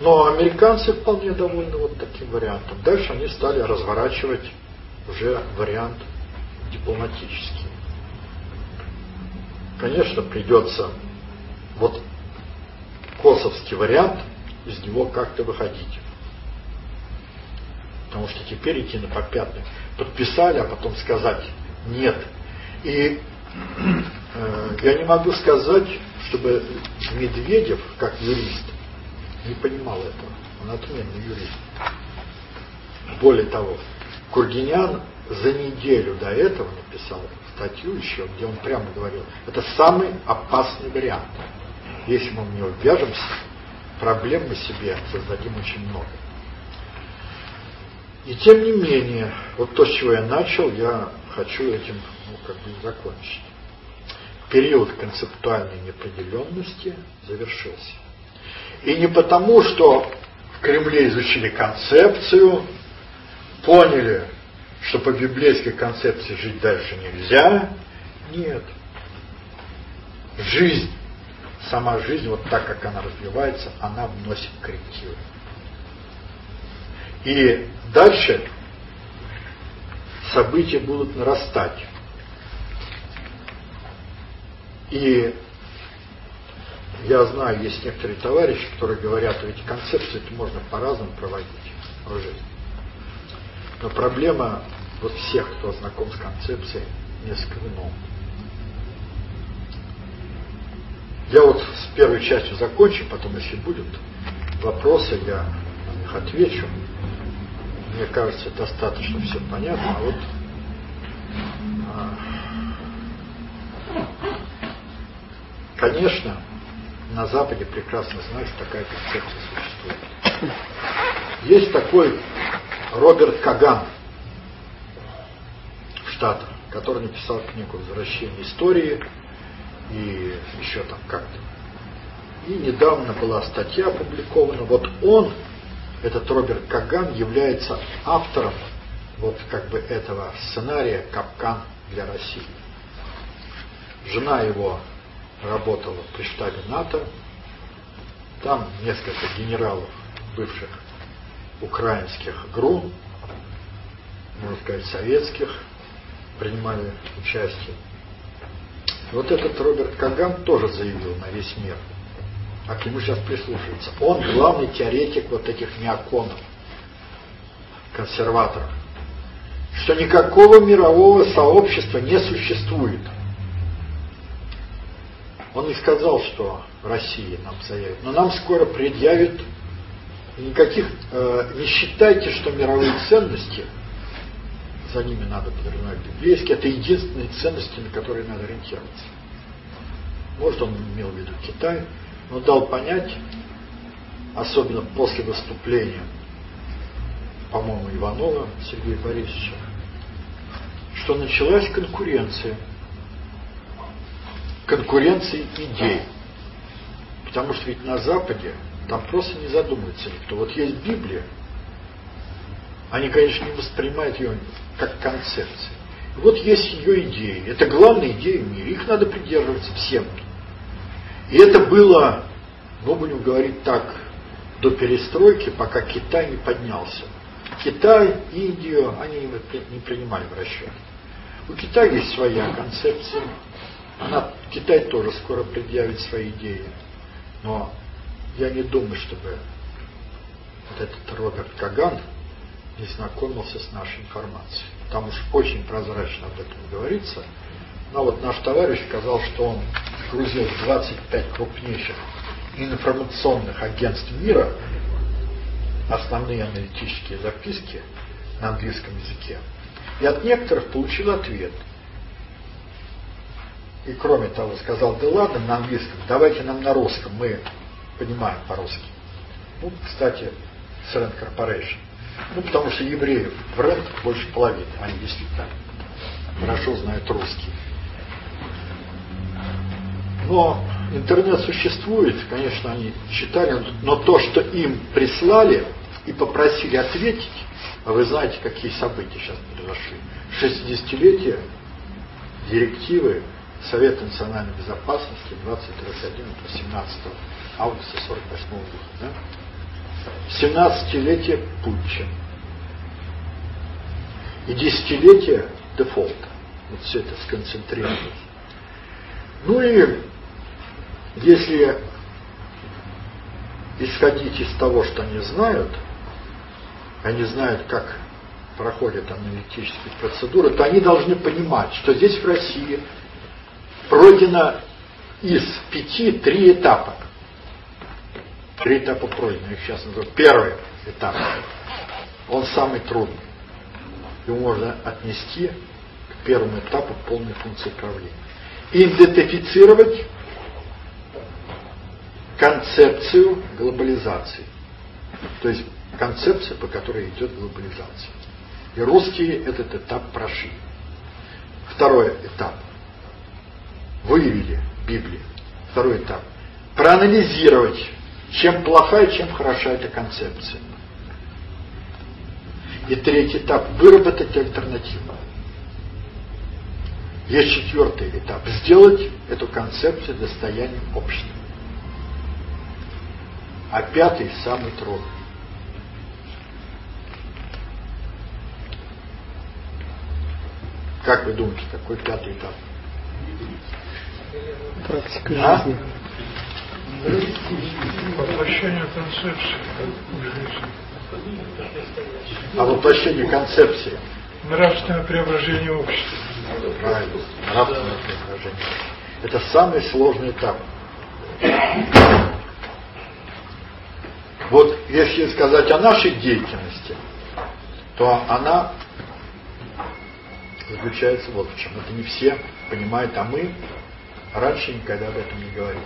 Но американцы вполне довольны вот таким вариантом. Дальше они стали разворачивать уже вариант дипломатический. Конечно, придется вот косовский вариант, из него как-то выходить. Потому что теперь идти на попятный. Подписали, а потом сказать, нет. И э, я не могу сказать, чтобы Медведев, как юрист, не понимал этого. Он отменный юрист. Более того, Кургинян за неделю до этого написал статью еще, где он прямо говорил, это самый опасный вариант. Если мы в него вяжемся, проблем мы себе создадим очень много. И тем не менее, вот то, с чего я начал, я хочу этим ну, как бы закончить. Период концептуальной неопределенности завершился. И не потому, что в Кремле изучили концепцию, поняли, что по библейской концепции жить дальше нельзя. Нет. Жизнь сама жизнь, вот так, как она развивается, она вносит коррективы. И дальше события будут нарастать. И я знаю, есть некоторые товарищи, которые говорят, что эти концепции можно по-разному проводить в жизни. Но проблема вот всех, кто знаком с концепцией, несколько ином. Я вот с первой частью закончу, потом, если будут вопросы, я на них отвечу. Мне кажется, достаточно все понятно. А вот а, конечно, на Западе прекрасно знают, что такая концепция существует. Есть такой Роберт Каган в Штатах, который написал книгу «Возвращение истории» и еще там как-то. И недавно была статья опубликована. Вот он, этот Роберт Каган, является автором вот как бы этого сценария «Капкан для России». Жена его работала при штабе НАТО. Там несколько генералов, бывших украинских ГРУ, можно сказать, советских, принимали участие. Вот этот Роберт Каган тоже заявил на весь мир, а к нему сейчас прислушивается. Он главный теоретик вот этих неоконов, консерваторов, что никакого мирового сообщества не существует. Он не сказал, что Россия нам заявит, но нам скоро предъявят никаких, э, не считайте, что мировые ценности, за ними надо подразумевать библейские, это единственные ценности, на которые надо ориентироваться. Может, он имел в виду Китай, но дал понять, особенно после выступления, по-моему, Иванова Сергея Борисовича, что началась конкуренция – конкуренции идей. Потому что ведь на Западе там просто не задумывается никто. Вот есть Библия, они, конечно, не воспринимают ее как концепцию. вот есть ее идеи. Это главные идеи в мире. Их надо придерживаться всем. И это было, ну, будем говорить так, до перестройки, пока Китай не поднялся. Китай, Индию, они не принимали в расчет. У Китая есть своя концепция, она, Китай тоже скоро предъявит свои идеи. Но я не думаю, чтобы вот этот Роберт Каган не знакомился с нашей информацией. Там уж очень прозрачно об этом говорится. Но вот наш товарищ сказал, что он грузил 25 крупнейших информационных агентств мира основные аналитические записки на английском языке. И от некоторых получил ответ – и кроме того сказал, да ладно на английском, давайте нам на русском, мы понимаем по-русски. Ну, кстати, Срент Corporation. Ну, потому что евреев в Рент больше половины, они действительно хорошо знают русский. Но интернет существует, конечно, они читали, но то, что им прислали и попросили ответить, а вы знаете, какие события сейчас произошли. 60-летие директивы Совет национальной безопасности 2031 18 августа 48 года. Да? 17-летие путча и десятилетие дефолта. Вот все это сконцентрировалось. Ну и если исходить из того, что они знают, они знают, как проходят аналитические процедуры, то они должны понимать, что здесь в России пройдено из пяти три этапа. Три этапа пройдено, их сейчас называют. Первый этап, он самый трудный. Его можно отнести к первому этапу полной функции управления. Идентифицировать концепцию глобализации. То есть концепция, по которой идет глобализация. И русские этот этап прошли. Второй этап выявили Библии. Второй этап. Проанализировать, чем плохая, чем хороша эта концепция. И третий этап. Выработать альтернативу. Есть четвертый этап. Сделать эту концепцию достоянием общества. а пятый самый трудный. Как вы думаете, какой пятый этап? Практика а? жизни. Воплощение концепции А воплощение концепции? Нравственное преображение общества. Правильно, нравственное преображение. Это самый сложный этап. Вот если сказать о нашей деятельности, то она заключается вот в чем. Это не все понимают, а мы раньше никогда об этом не говорили.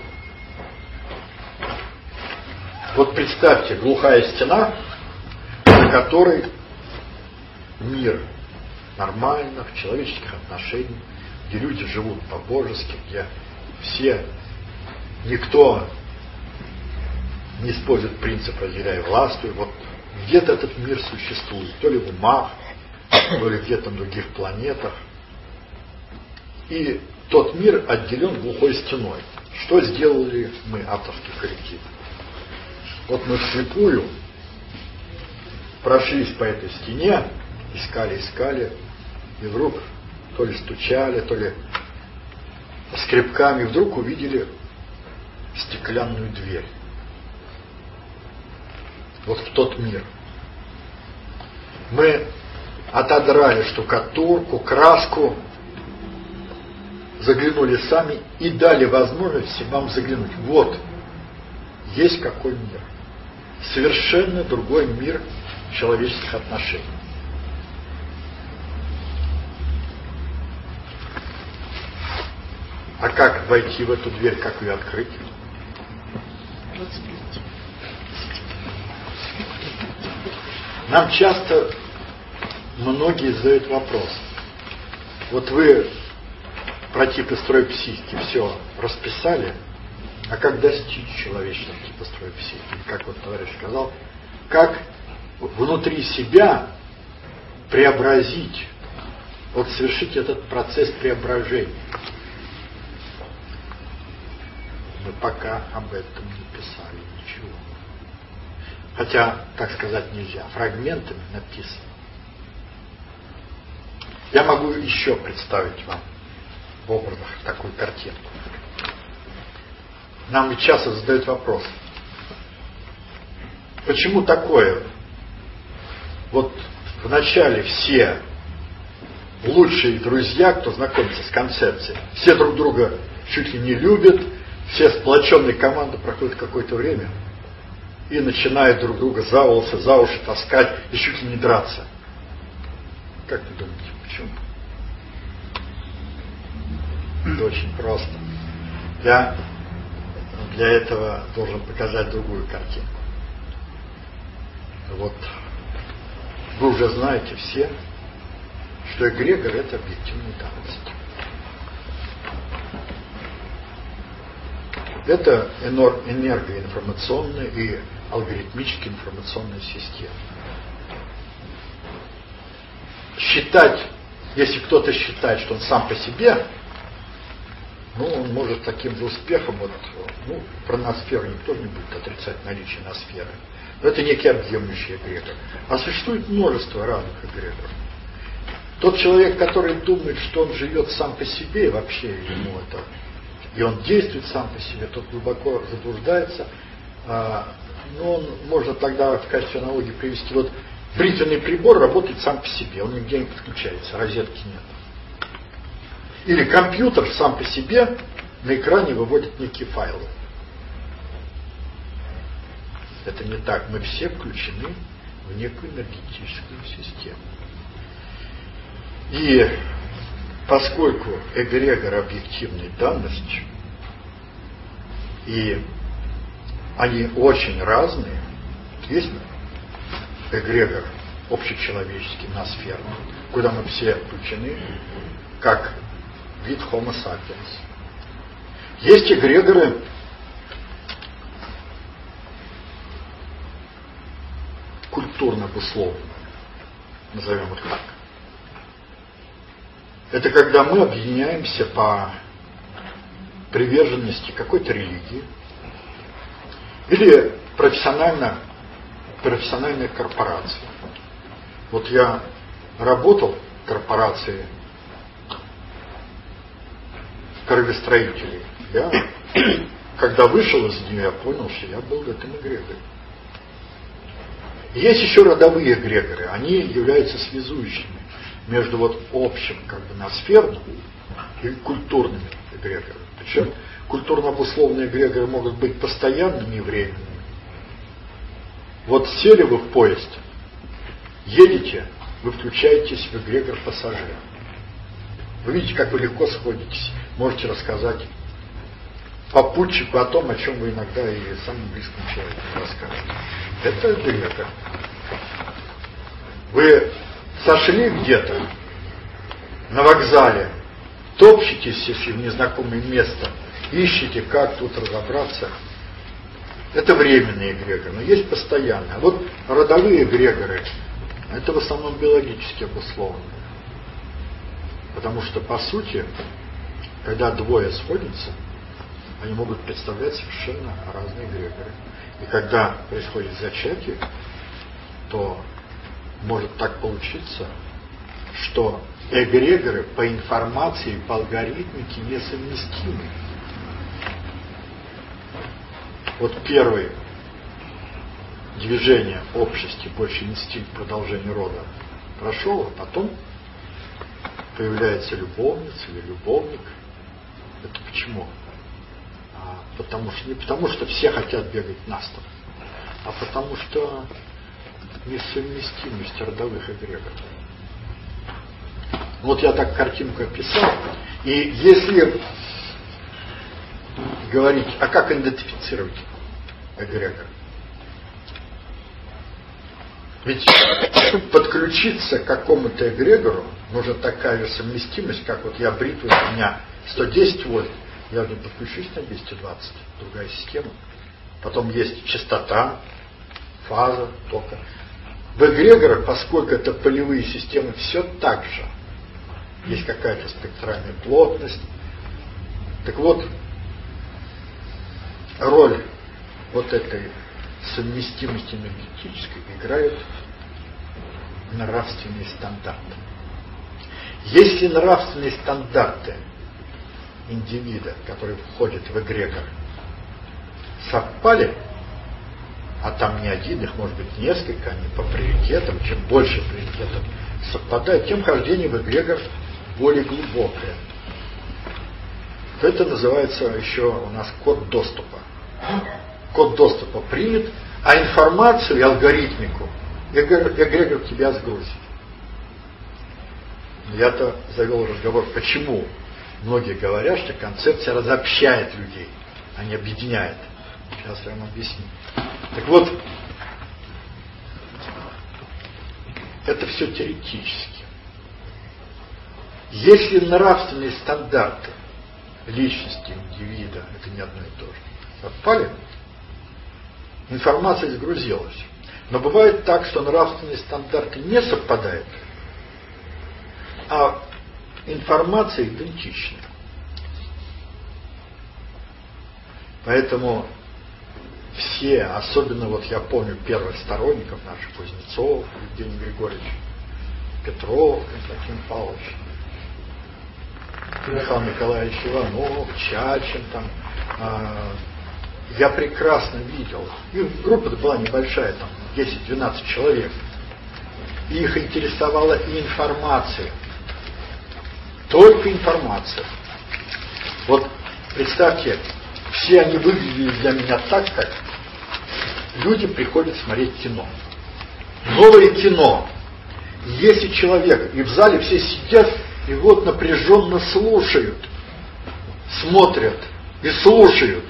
Вот представьте, глухая стена, на которой мир нормальных человеческих отношений, где люди живут по-божески, где все, никто не использует принцип разделяя властвуй. Вот где-то этот мир существует, то ли в умах, то ли где-то на других планетах. И тот мир отделен глухой стеной. Что сделали мы, авторский коллектив? Вот мы вслепую прошлись по этой стене, искали, искали, и вдруг то ли стучали, то ли скребками, вдруг увидели стеклянную дверь. Вот в тот мир. Мы отодрали штукатурку, краску, заглянули сами и дали возможность вам заглянуть. Вот, есть какой мир. Совершенно другой мир человеческих отношений. А как войти в эту дверь, как ее открыть? Нам часто многие задают вопрос. Вот вы про типы строй психики все расписали, а как достичь человеческого типа строй психики? Как вот товарищ сказал, как внутри себя преобразить, вот совершить этот процесс преображения. Мы пока об этом не писали ничего. Хотя, так сказать, нельзя. Фрагментами написано. Я могу еще представить вам в образах такую картинку. Нам ведь часто задают вопрос, почему такое? Вот вначале все лучшие друзья, кто знакомится с концепцией, все друг друга чуть ли не любят, все сплоченные команды проходят какое-то время и начинают друг друга за волосы, за уши таскать и чуть ли не драться. Как вы думаете, почему? Это очень просто. Для этого должен показать другую картину. Вот вы уже знаете все, что эгрегор это объективная данность. Это энергоинформационная и алгоритмическая информационная система. Считать, если кто-то считает, что он сам по себе, ну, он может таким же успехом, вот, ну, про ноосферу никто не будет отрицать наличие ноосферы. Но это некий объемлющий эгрегор. А существует множество разных эгрегоров. Тот человек, который думает, что он живет сам по себе, вообще ему это и он действует сам по себе, тот глубоко заблуждается, а, но он можно тогда в качестве аналогии привести, вот бритвенный прибор работает сам по себе, он нигде не подключается, розетки нет. Или компьютер сам по себе на экране выводит некие файлы. Это не так. Мы все включены в некую энергетическую систему. И поскольку эгрегор объективной данности, и они очень разные, есть эгрегор общечеловеческий, ноосферный, куда мы все включены, как вид Homo sapiens. Есть эгрегоры культурно обусловленные, назовем их так. Это когда мы объединяемся по приверженности какой-то религии или профессионально, профессиональная корпорация. Вот я работал в корпорации кровостроителей. Я, когда вышел из нее, я понял, что я был этим эгрегором. Есть еще родовые эгрегоры. Они являются связующими между вот общим, как бы, насферным и культурными эгрегорами. Причем культурно обусловленные эгрегоры могут быть постоянными и временными. Вот сели вы в поезд, едете, вы включаетесь в эгрегор пассажира. Вы видите, как вы легко сходитесь, можете рассказать попутчику о том, о чем вы иногда и самым близким человеку расскажете. Это эгрегор. Вы сошли где-то на вокзале, топчетесь, если в незнакомое место, ищете, как тут разобраться. Это временные эгрегоры, но есть постоянные. А вот родовые эгрегоры, это в основном биологически обусловлено. Потому что, по сути, когда двое сходятся, они могут представлять совершенно разные эгрегоры. И когда происходит зачатие, то может так получиться, что эгрегоры по информации, по алгоритмике несовместимы. Вот первое движение общности, больше инстинкт продолжения рода прошел, а потом появляется любовница или любовник. Это почему? А потому что, не потому что все хотят бегать на стол, а потому что несовместимость родовых эгрегоров. Вот я так картинку описал. И если говорить, а как идентифицировать эгрегор? Ведь подключиться к какому-то эгрегору нужна такая же совместимость, как вот я бритву, меня 110 вольт, я не подключусь на 220, другая система. Потом есть частота, фаза тока. В эгрегорах, поскольку это полевые системы, все так же. Есть какая-то спектральная плотность. Так вот, роль вот этой совместимости энергетической играют нравственные стандарты. Если нравственные стандарты индивида, который входит в эгрегор, совпали, а там не один, их может быть несколько, они по приоритетам, чем больше приоритетов совпадает, тем хождение в эгрегор более глубокое. То это называется еще у нас код доступа. Код доступа принят, а информацию и алгоритмику эгрегор тебя сгрузит. Я-то завел разговор, почему многие говорят, что концепция разобщает людей, а не объединяет. Сейчас я вам объясню. Так вот, это все теоретически. Если нравственные стандарты личности, индивида, это не одно и то же, совпали, информация сгрузилась. Но бывает так, что нравственные стандарты не совпадают, а информация идентична. Поэтому все, особенно вот я помню первых сторонников наших, Кузнецов, Евгений Григорьевич, Петров, Константин Павлович, Михаил Николаевич Иванов, Чачин там, э, я прекрасно видел, группа была небольшая, там 10-12 человек, и их интересовала и информация, только информация. Вот представьте, все они выглядели для меня так, как люди приходят смотреть кино. Новое кино. Если человек, и в зале все сидят, и вот напряженно слушают, смотрят и слушают.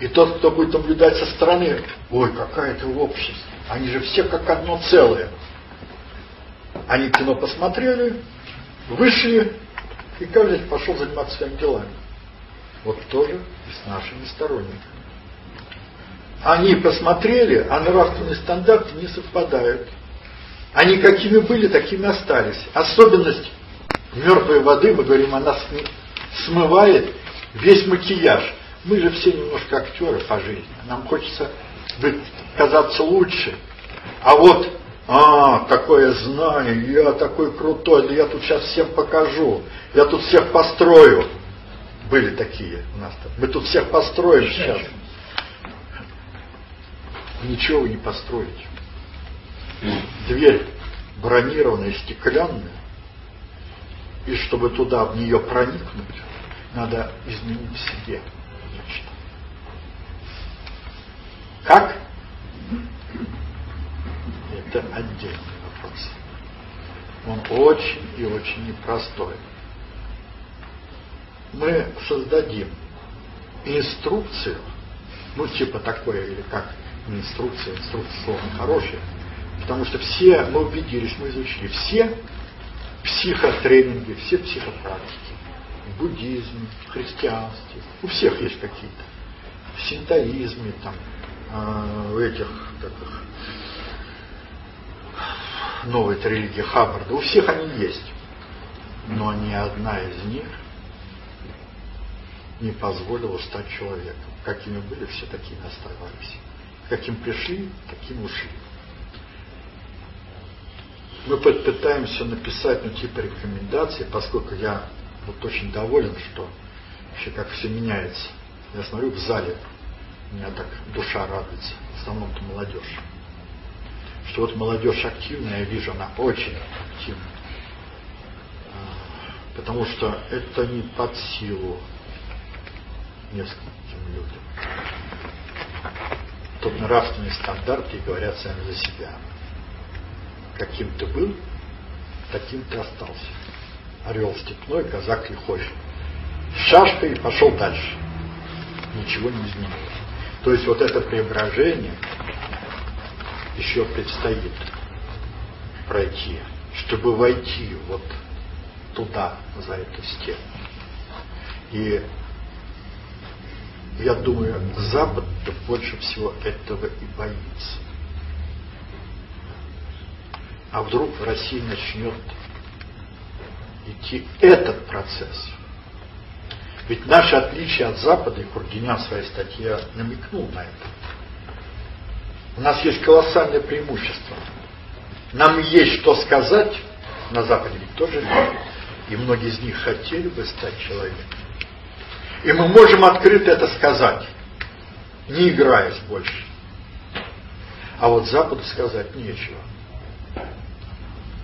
И тот, кто будет наблюдать со стороны, ой, какая это общество. Они же все как одно целое. Они кино посмотрели, вышли, и каждый пошел заниматься своими делами. Вот тоже и с нашими сторонниками. Они посмотрели, а нравственные стандарты не совпадают. Они какими были, такими остались. Особенность мертвой воды, мы говорим, она смывает весь макияж. Мы же все немножко актеры по жизни. Нам хочется быть, казаться лучше. А вот, а, такое знаю, я такой крутой, я тут сейчас всем покажу, я тут всех построю. Были такие у нас. -то. Мы тут всех построим сейчас. Ничего вы не построите. Дверь бронированная, стеклянная. И чтобы туда, в нее проникнуть, надо изменить себе нечто. Как? Это отдельный вопрос. Он очень и очень непростой. Мы создадим инструкцию, ну типа такое, или как инструкция, инструкция словно хорошая, потому что все, мы убедились, мы изучили, все психотренинги, все психопрактики, в буддизме, христианстве, у всех есть какие-то, в синтоизме, там, в этих, как их, новой религии Хаббарда, у всех они есть. Но ни одна из них не позволила стать человеком. Какими были, все такими оставались. Каким пришли, таким ушли. Мы пытаемся написать, ну, типа рекомендации, поскольку я вот очень доволен, что вообще как все меняется. Я смотрю в зале, у меня так душа радуется, в основном-то молодежь. Что вот молодежь активная, я вижу, она очень активная. А, потому что это не под силу нескольким людям. Тот нравственные стандарты говорят сами за себя. Каким ты был, таким ты остался. Орел степной, казак лихой. Шашкой пошел дальше. Ничего не изменилось. То есть вот это преображение еще предстоит пройти, чтобы войти вот туда, за эту стену. И я думаю, Запад больше всего этого и боится. А вдруг в России начнет идти этот процесс? Ведь наше отличие от Запада, и Кургинян в своей статье намекнул на это. У нас есть колоссальное преимущество. Нам есть что сказать, на Западе ведь тоже. И многие из них хотели бы стать человеком. И мы можем открыто это сказать, не играясь больше. А вот Западу сказать нечего.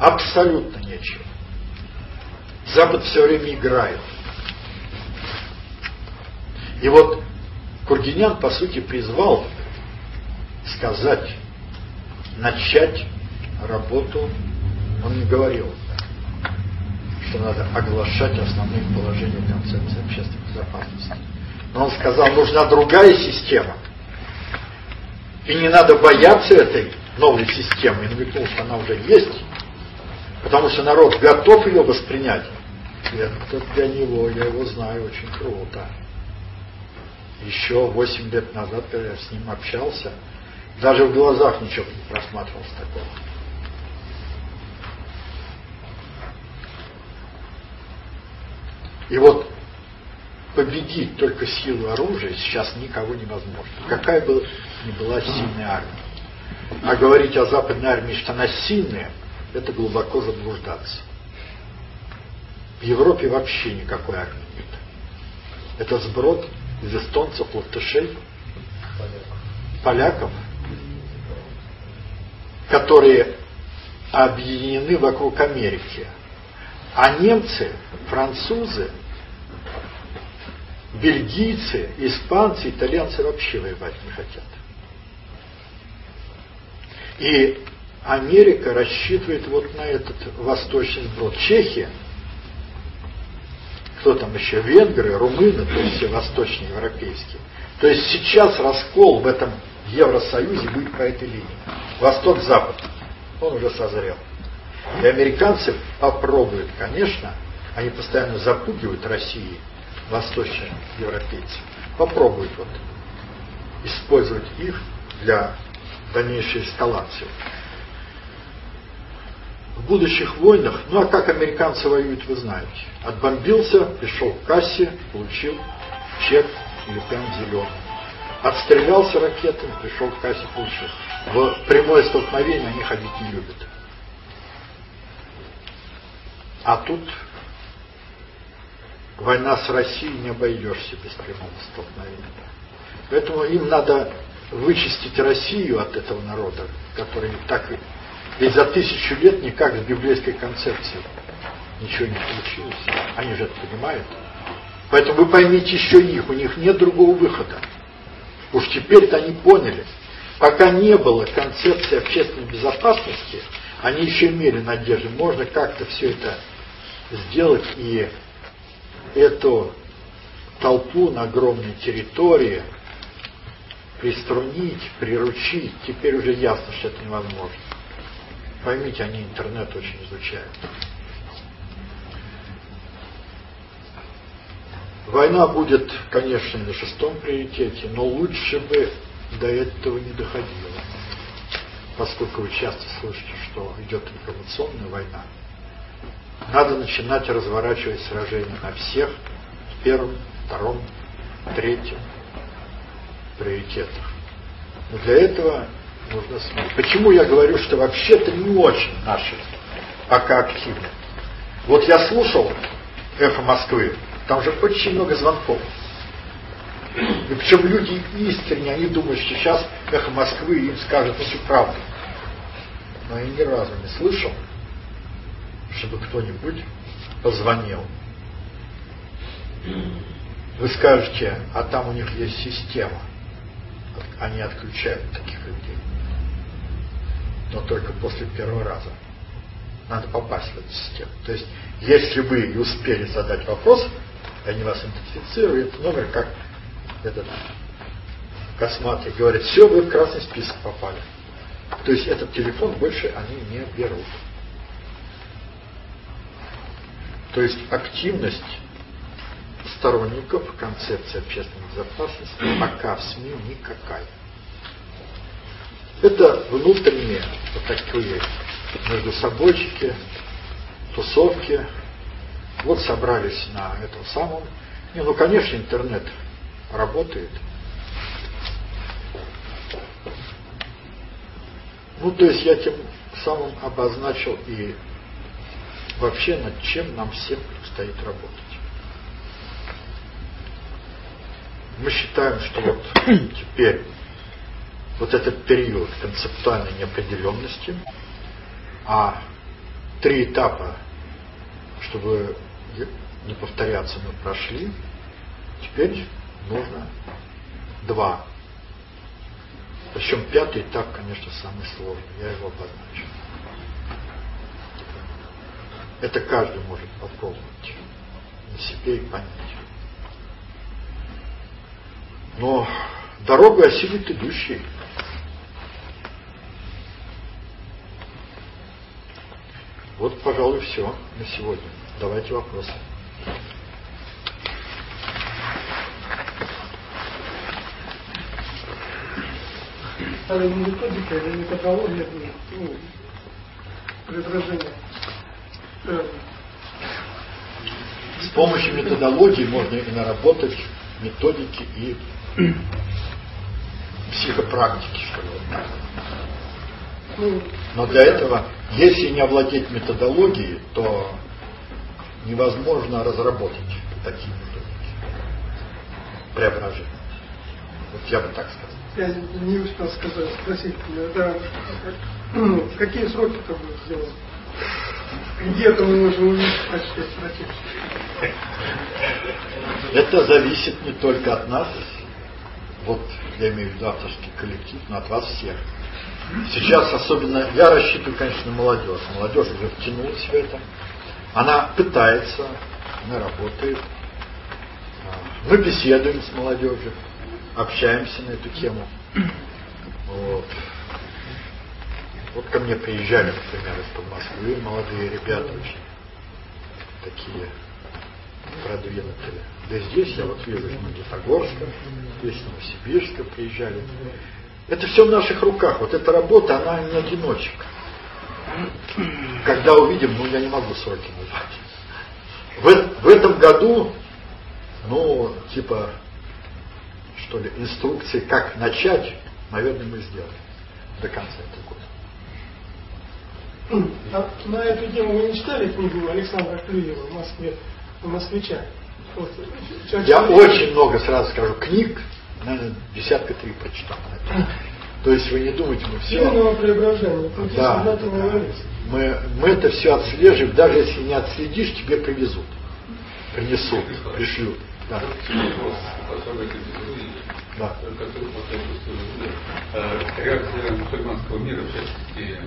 Абсолютно нечего. Запад все время играет. И вот Кургинян, по сути, призвал сказать, начать работу, он не говорил, что надо оглашать основные положения концепции общественной безопасности. Но он сказал, нужна другая система. И не надо бояться этой новой системы. И намекнул, что она уже есть. Потому что народ готов ее воспринять. Это для него, я его знаю, очень круто. Еще 8 лет назад, когда я с ним общался, даже в глазах ничего не просматривалось такого. И вот победить только силу оружия сейчас никого невозможно. Какая бы ни была сильная армия. А говорить о западной армии, что она сильная, это глубоко заблуждаться. В Европе вообще никакой армии нет. Это сброд из эстонцев, латышей, поляков, которые объединены вокруг Америки. А немцы, французы, бельгийцы, испанцы, итальянцы вообще воевать не хотят. И Америка рассчитывает вот на этот восточный сброд. Чехия, кто там еще, венгры, румыны, то есть все восточноевропейские. То есть сейчас раскол в этом Евросоюзе будет по этой линии. Восток-Запад. Он уже созрел. И американцы попробуют, конечно, они постоянно запугивают России, восточных европейцев, попробуют вот использовать их для дальнейшей эскалации. В будущих войнах, ну а как американцы воюют, вы знаете. Отбомбился, пришел к кассе, получил чек или прям зеленый. отстрелялся ракетами, пришел к кассе получил. В прямое столкновение они ходить не любят. А тут война с Россией не обойдешься без прямого столкновения. Поэтому им надо вычистить Россию от этого народа, который так ведь за тысячу лет никак с библейской концепцией ничего не получилось. Они же это понимают. Поэтому вы поймите еще их, у них нет другого выхода. Уж теперь-то они поняли. Пока не было концепции общественной безопасности, они еще имели надежду, можно как-то все это сделать и эту толпу на огромной территории приструнить, приручить. Теперь уже ясно, что это невозможно. Поймите, они интернет очень изучают. Война будет, конечно, на шестом приоритете, но лучше бы до этого не доходило. Поскольку вы часто слышите, что идет информационная война, надо начинать разворачивать сражения на всех первом, втором, третьем приоритетах. Но для этого нужно смотреть. Почему я говорю, что вообще-то не очень наши пока активны? Вот я слушал «Эхо Москвы», там же очень много звонков. И причем люди искренне, они думают, что сейчас «Эхо Москвы» им скажет всю правду. Но я ни разу не слышал, чтобы кто-нибудь позвонил. Вы скажете, а там у них есть система. Они отключают таких людей. Но только после первого раза. Надо попасть в эту систему. То есть, если вы успели задать вопрос, они вас идентифицируют, номер как этот косматый говорит, все, вы в красный список попали. То есть этот телефон больше они не берут. То есть активность сторонников концепции общественной безопасности пока в СМИ никакая. Это внутренние вот такие между собойчики, тусовки. Вот собрались на этом самом. Не, ну, конечно, интернет работает. Ну, то есть я тем самым обозначил и вообще над чем нам всем предстоит работать. Мы считаем, что вот теперь вот этот период концептуальной неопределенности, а три этапа, чтобы не повторяться, мы прошли, теперь нужно два. Причем пятый этап, конечно, самый сложный, я его обозначил. Это каждый может попробовать на себе и понять. Но дорогу осилит идущий. Вот, пожалуй, все на сегодня. Давайте вопросы. Не методика, это методология, ну, преображения. С помощью методологии можно и наработать методики и психопрактики, что ли. Ну, Но для этого, если не овладеть методологией, то невозможно разработать такие методики преображения. Вот я бы так сказал. Я не успел сказать, спросить, да, ну, какие сроки это будет сделано? Где это мы можем увидеть в качестве стратегии? Это зависит не только от нас, вот я имею в виду авторский коллектив, но от вас всех. Сейчас особенно, я рассчитываю, конечно, на молодежь. Молодежь уже втянулась в это. Она пытается, она работает. Мы беседуем с молодежью, общаемся на эту тему. Вот. Вот ко мне приезжали, например, из Москвы молодые ребята очень такие продвинутые. Да здесь я вот вижу из Магнитогорска, здесь Новосибирска приезжали. Это все в наших руках. Вот эта работа, она не одиночек. Когда увидим, ну я не могу сроки назвать. В, в этом году, ну, типа что ли, инструкции, как начать, наверное, мы сделаем до конца этого года. А на эту тему вы не читали книгу Александра Клюева в Москве, москвича? Вот, Я очень много, сразу скажу, книг, наверное, десятка три прочитал. То есть вы не думайте, мы все... Сильного преображения, да, да, мы, мы это все отслеживаем, даже если не отследишь, тебе привезут. Принесут, пришлют. Да. Да. Реакция мусульманского мира в частности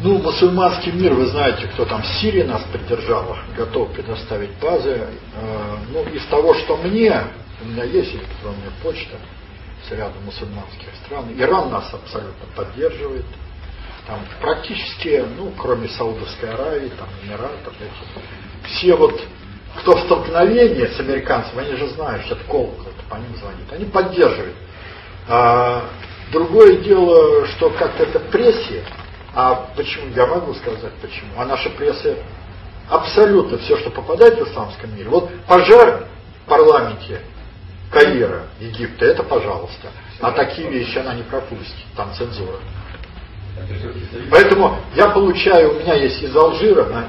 ну, мусульманский мир, вы знаете, кто там в Сирии нас поддержал, готов предоставить базы. Э, ну, из того, что мне, у меня есть электронная почта с рядом мусульманских стран. Иран нас абсолютно поддерживает. Там практически, ну, кроме Саудовской Аравии, там, Эмиратов, эти, все вот, кто в столкновении с американцами, они же знают, что это колокол, по ним звонит. Они поддерживают. А, другое дело, что как-то это прессе, а почему? Я могу сказать почему. А наша пресса абсолютно все, что попадает в исламском мире. Вот пожар в парламенте Каира, Египта, это пожалуйста. А такие вещи она не пропустит, там цензура. Поэтому я получаю, у меня есть из Алжира на,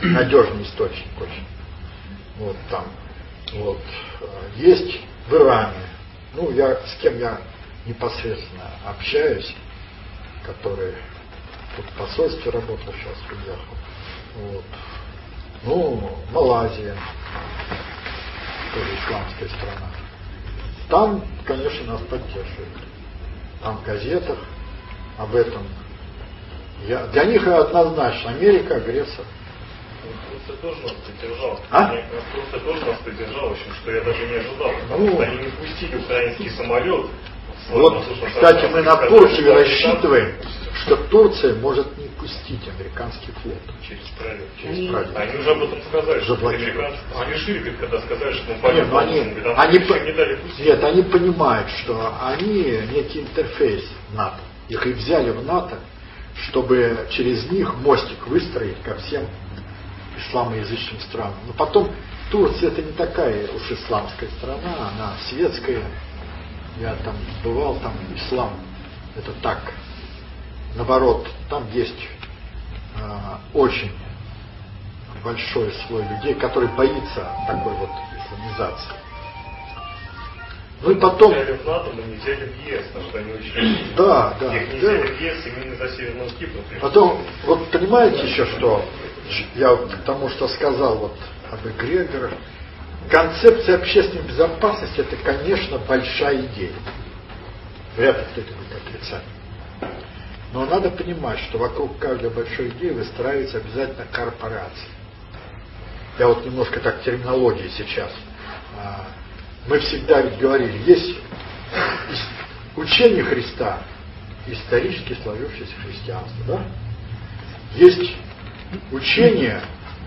надежный источник очень. Вот там. Вот. Есть в Иране. Ну, я с кем я непосредственно общаюсь, которые тут в посольстве работал, сейчас приехал. Вот. Ну, Малайзия, тоже исламская страна. Там, конечно, нас поддерживают. Там в газетах об этом. Я, для них однозначно Америка агрессор. Турция тоже нас поддержал. А? Турция тоже нас поддержал, в общем, что я даже не ожидал. Потому ну, что они не пустили украинский самолет. Вот, кстати, мы на Турцию рассчитываем, что Турция может не пустить американский флот. Через пролет. Через пролет. Они уже об этом сказали, что американцы, они шире, когда сказали, что мы пойдем, нет, они, они, по... не дали пустить. Нет, они понимают, что они некий интерфейс НАТО. Их и взяли в НАТО, чтобы через них мостик выстроить ко всем исламоязычным странам. Но потом Турция это не такая уж исламская страна, она светская. Я там бывал, там ислам это так, наоборот, там есть э, очень большой слой людей, который боится такой вот исламизации. Ну и потом... НАТО, мы не взяли в ЕС, потому что они очень... Да, да. Их не взяли в ЕС именно за Северного Кипра. Потом, вот понимаете еще, что я к тому, что сказал вот об эгрегорах, концепция общественной безопасности это, конечно, большая идея. Вряд ли кто-то будет отрицать. Но надо понимать, что вокруг каждой большой идеи выстраивается обязательно корпорация. Я вот немножко так терминологии сейчас. А, мы всегда ведь говорили, есть учение Христа, исторически сложившееся христианство, да? Есть учение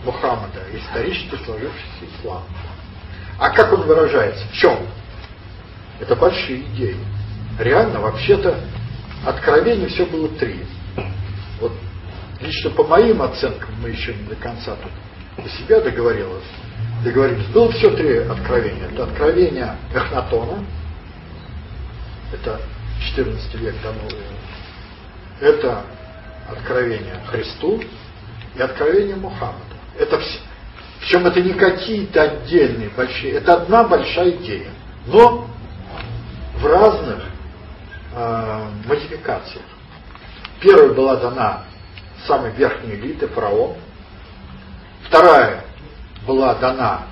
Мухаммада, исторически сложившийся ислам. А как он выражается? В чем? Это большие идеи. Реально, вообще-то, откровений все было три. Вот лично по моим оценкам, мы еще не до конца тут до себя договорились, договорились, было все три откровения. Это откровение Эхнатона, это 14 век до нового. Это откровение Христу и откровение Мухаммада. Это все. Причем это не какие-то отдельные большие, это одна большая идея. Но в разных э, модификациях. Первая была дана самой верхней элиты, фараон. Вторая была дана,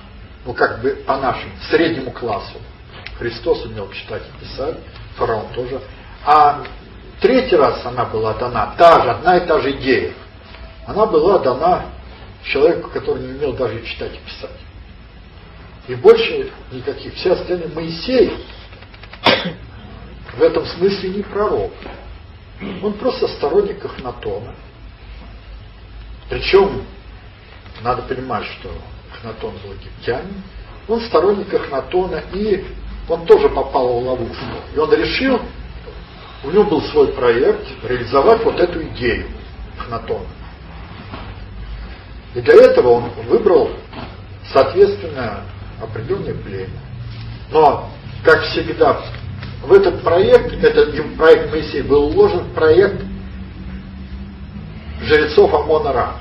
ну как бы по нашему, среднему классу. Христос умел читать и писать, фараон тоже. А третий раз она была дана, та же, одна и та же идея. Она была дана человеку, который не умел даже читать и писать. И больше никаких. Все остальные Моисей в этом смысле не пророк. Он просто сторонник Ахнатона. Причем, надо понимать, что Ахнатон был египтянин, он сторонник Ахнатона, и он тоже попал в ловушку. И он решил, у него был свой проект, реализовать вот эту идею Ахнатона. И для этого он выбрал, соответственно, определенное племя. Но, как всегда, в этот проект, этот проект Моисей был уложен проект жрецов Амона Ра.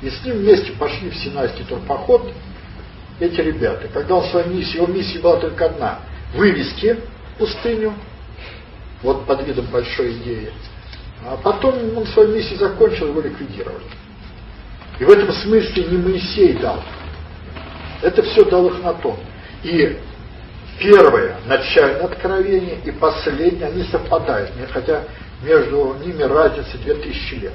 И с ним вместе пошли в Синайский турпоход эти ребята. Когда он свою миссию, его миссия была только одна – вывести пустыню, вот под видом большой идеи. А потом он свою миссию закончил, его ликвидировали. И в этом смысле не Моисей дал. Это все дал их на то. И первое, начальное откровение, и последнее, они совпадают, хотя между ними разница 2000 лет.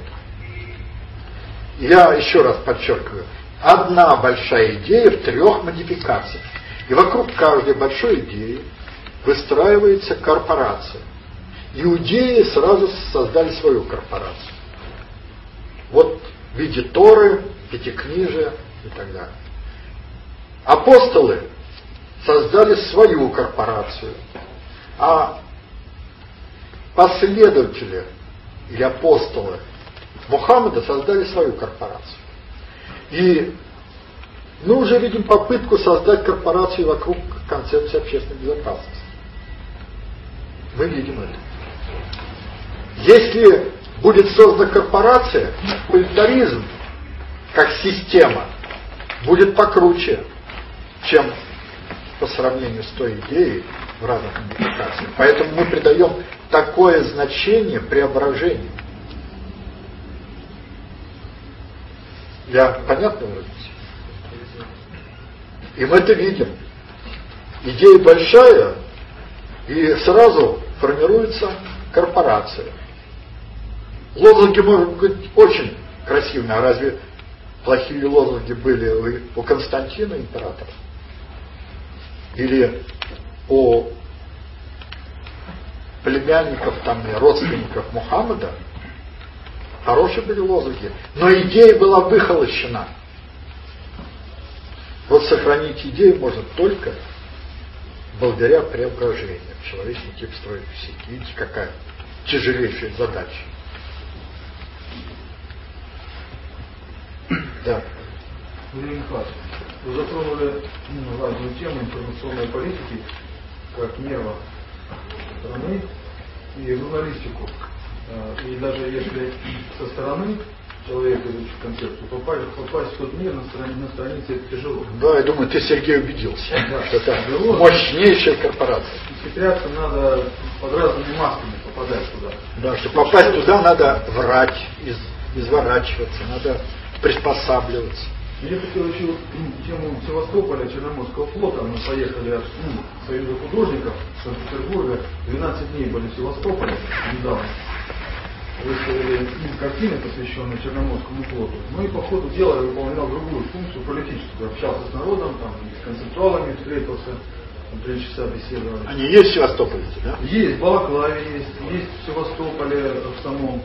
Я еще раз подчеркиваю, одна большая идея в трех модификациях. И вокруг каждой большой идеи выстраивается корпорация. Иудеи сразу создали свою корпорацию. Вот в виде Торы, Пятикнижия и так далее. Апостолы создали свою корпорацию, а последователи или апостолы Мухаммеда создали свою корпорацию. И мы уже видим попытку создать корпорацию вокруг концепции общественной безопасности. Мы видим это. Если будет создана корпорация, культуризм как система будет покруче, чем по сравнению с той идеей в разных модификациях. Поэтому мы придаем такое значение преображению. Я понятно выразился? И мы это видим. Идея большая, и сразу формируется корпорация. Лозунги могут быть очень красивыми, а разве плохие лозунги были у Константина императора? Или у племянников там родственников Мухаммада? Хорошие были лозунги, но идея была выхолощена. Вот сохранить идею можно только благодаря преображению. Человеческий тип строит все. Видите, какая тяжелейшая задача. Да. Владимир Михайлович, вы затронули ну, важную тему информационной политики, как нерва страны и журналистику. А, и даже если со стороны человек изучит концепцию, попасть, попасть в тот мир на, страни, на странице это тяжело. Да, я думаю, ты, Сергей, убедился, да, что это тяжело, мощнейшая корпорация. И хитряться надо под разными масками попадать туда. Да, чтобы попасть туда, надо врать, из, изворачиваться, надо приспосабливаться. Я хотел еще тему Севастополя, Черноморского флота. Мы поехали от ну, Союза художников Санкт-Петербурга. 12 дней были в Севастополе недавно. Выставили картины, посвященные Черноморскому флоту. Ну и по ходу дела я выполнял другую функцию политическую. Общался с народом, там, с концептуалами встретился, три часа беседовали. Они есть в Севастополе, да? Есть, в Балаклаве есть, есть в Севастополе в самом.